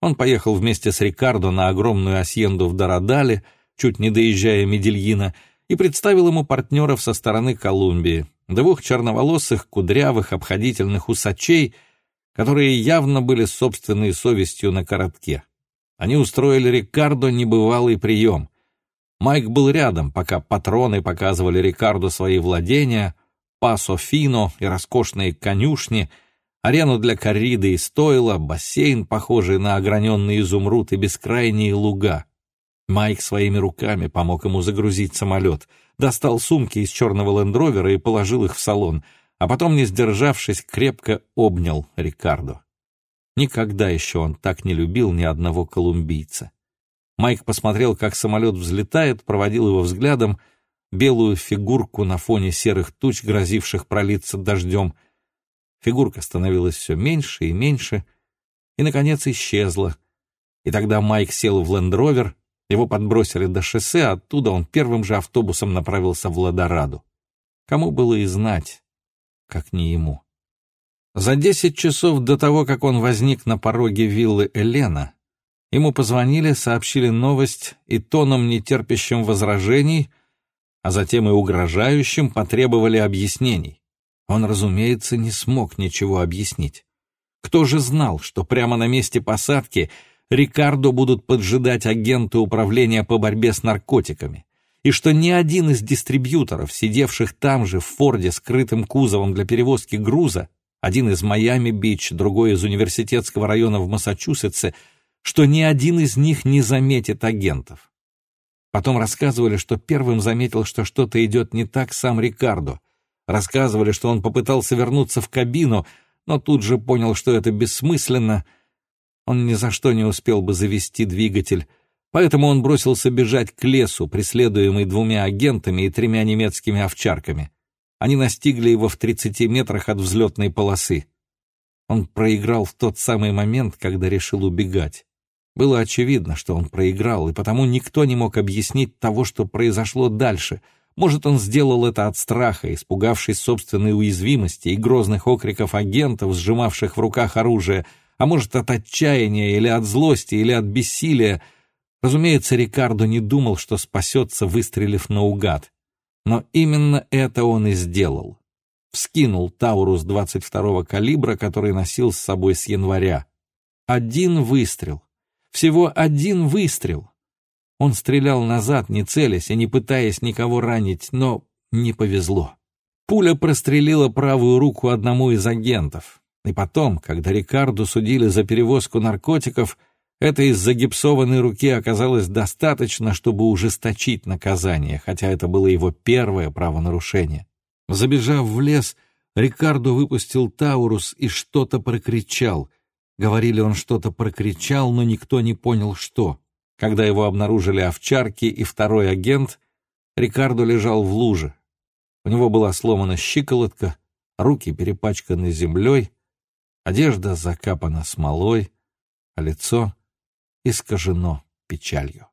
Он поехал вместе с Рикардо на огромную асьенду в Дородале, чуть не доезжая Медельина, и представил ему партнеров со стороны Колумбии, двух черноволосых, кудрявых, обходительных усачей, которые явно были собственной совестью на коротке. Они устроили Рикардо небывалый прием — Майк был рядом, пока патроны показывали Рикарду свои владения, пасо фино и роскошные конюшни, арену для корриды и стойла, бассейн, похожий на ограненный изумруд и бескрайние луга. Майк своими руками помог ему загрузить самолет, достал сумки из черного лендровера и положил их в салон, а потом, не сдержавшись, крепко обнял Рикардо. Никогда еще он так не любил ни одного колумбийца. Майк посмотрел, как самолет взлетает, проводил его взглядом, белую фигурку на фоне серых туч, грозивших пролиться дождем. Фигурка становилась все меньше и меньше, и, наконец, исчезла. И тогда Майк сел в лендровер, его подбросили до шоссе, оттуда он первым же автобусом направился в Ладораду. Кому было и знать, как не ему. За десять часов до того, как он возник на пороге виллы Элена, ему позвонили, сообщили новость и тоном, нетерпящим возражений, а затем и угрожающим, потребовали объяснений. Он, разумеется, не смог ничего объяснить. Кто же знал, что прямо на месте посадки Рикардо будут поджидать агенты управления по борьбе с наркотиками, и что ни один из дистрибьюторов, сидевших там же в Форде с крытым кузовом для перевозки груза, один из Майами-Бич, другой из университетского района в Массачусетсе, что ни один из них не заметит агентов. Потом рассказывали, что первым заметил, что что-то идет не так сам Рикардо. Рассказывали, что он попытался вернуться в кабину, но тут же понял, что это бессмысленно. Он ни за что не успел бы завести двигатель, поэтому он бросился бежать к лесу, преследуемый двумя агентами и тремя немецкими овчарками. Они настигли его в 30 метрах от взлетной полосы. Он проиграл в тот самый момент, когда решил убегать. Было очевидно, что он проиграл, и потому никто не мог объяснить того, что произошло дальше. Может, он сделал это от страха, испугавшись собственной уязвимости и грозных окриков агентов, сжимавших в руках оружие, а может, от отчаяния или от злости, или от бессилия. Разумеется, Рикардо не думал, что спасется, выстрелив наугад. Но именно это он и сделал. Вскинул Таурус 22-го калибра, который носил с собой с января. Один выстрел. Всего один выстрел. Он стрелял назад, не целясь и не пытаясь никого ранить, но не повезло. Пуля прострелила правую руку одному из агентов. И потом, когда Рикарду судили за перевозку наркотиков, это из загипсованной руки оказалось достаточно, чтобы ужесточить наказание, хотя это было его первое правонарушение. Забежав в лес, Рикардо выпустил Таурус и что-то прокричал. Говорили, он что-то прокричал, но никто не понял, что. Когда его обнаружили овчарки и второй агент, Рикардо лежал в луже. У него была сломана щиколотка, руки перепачканы землей, одежда закапана смолой, а лицо искажено печалью.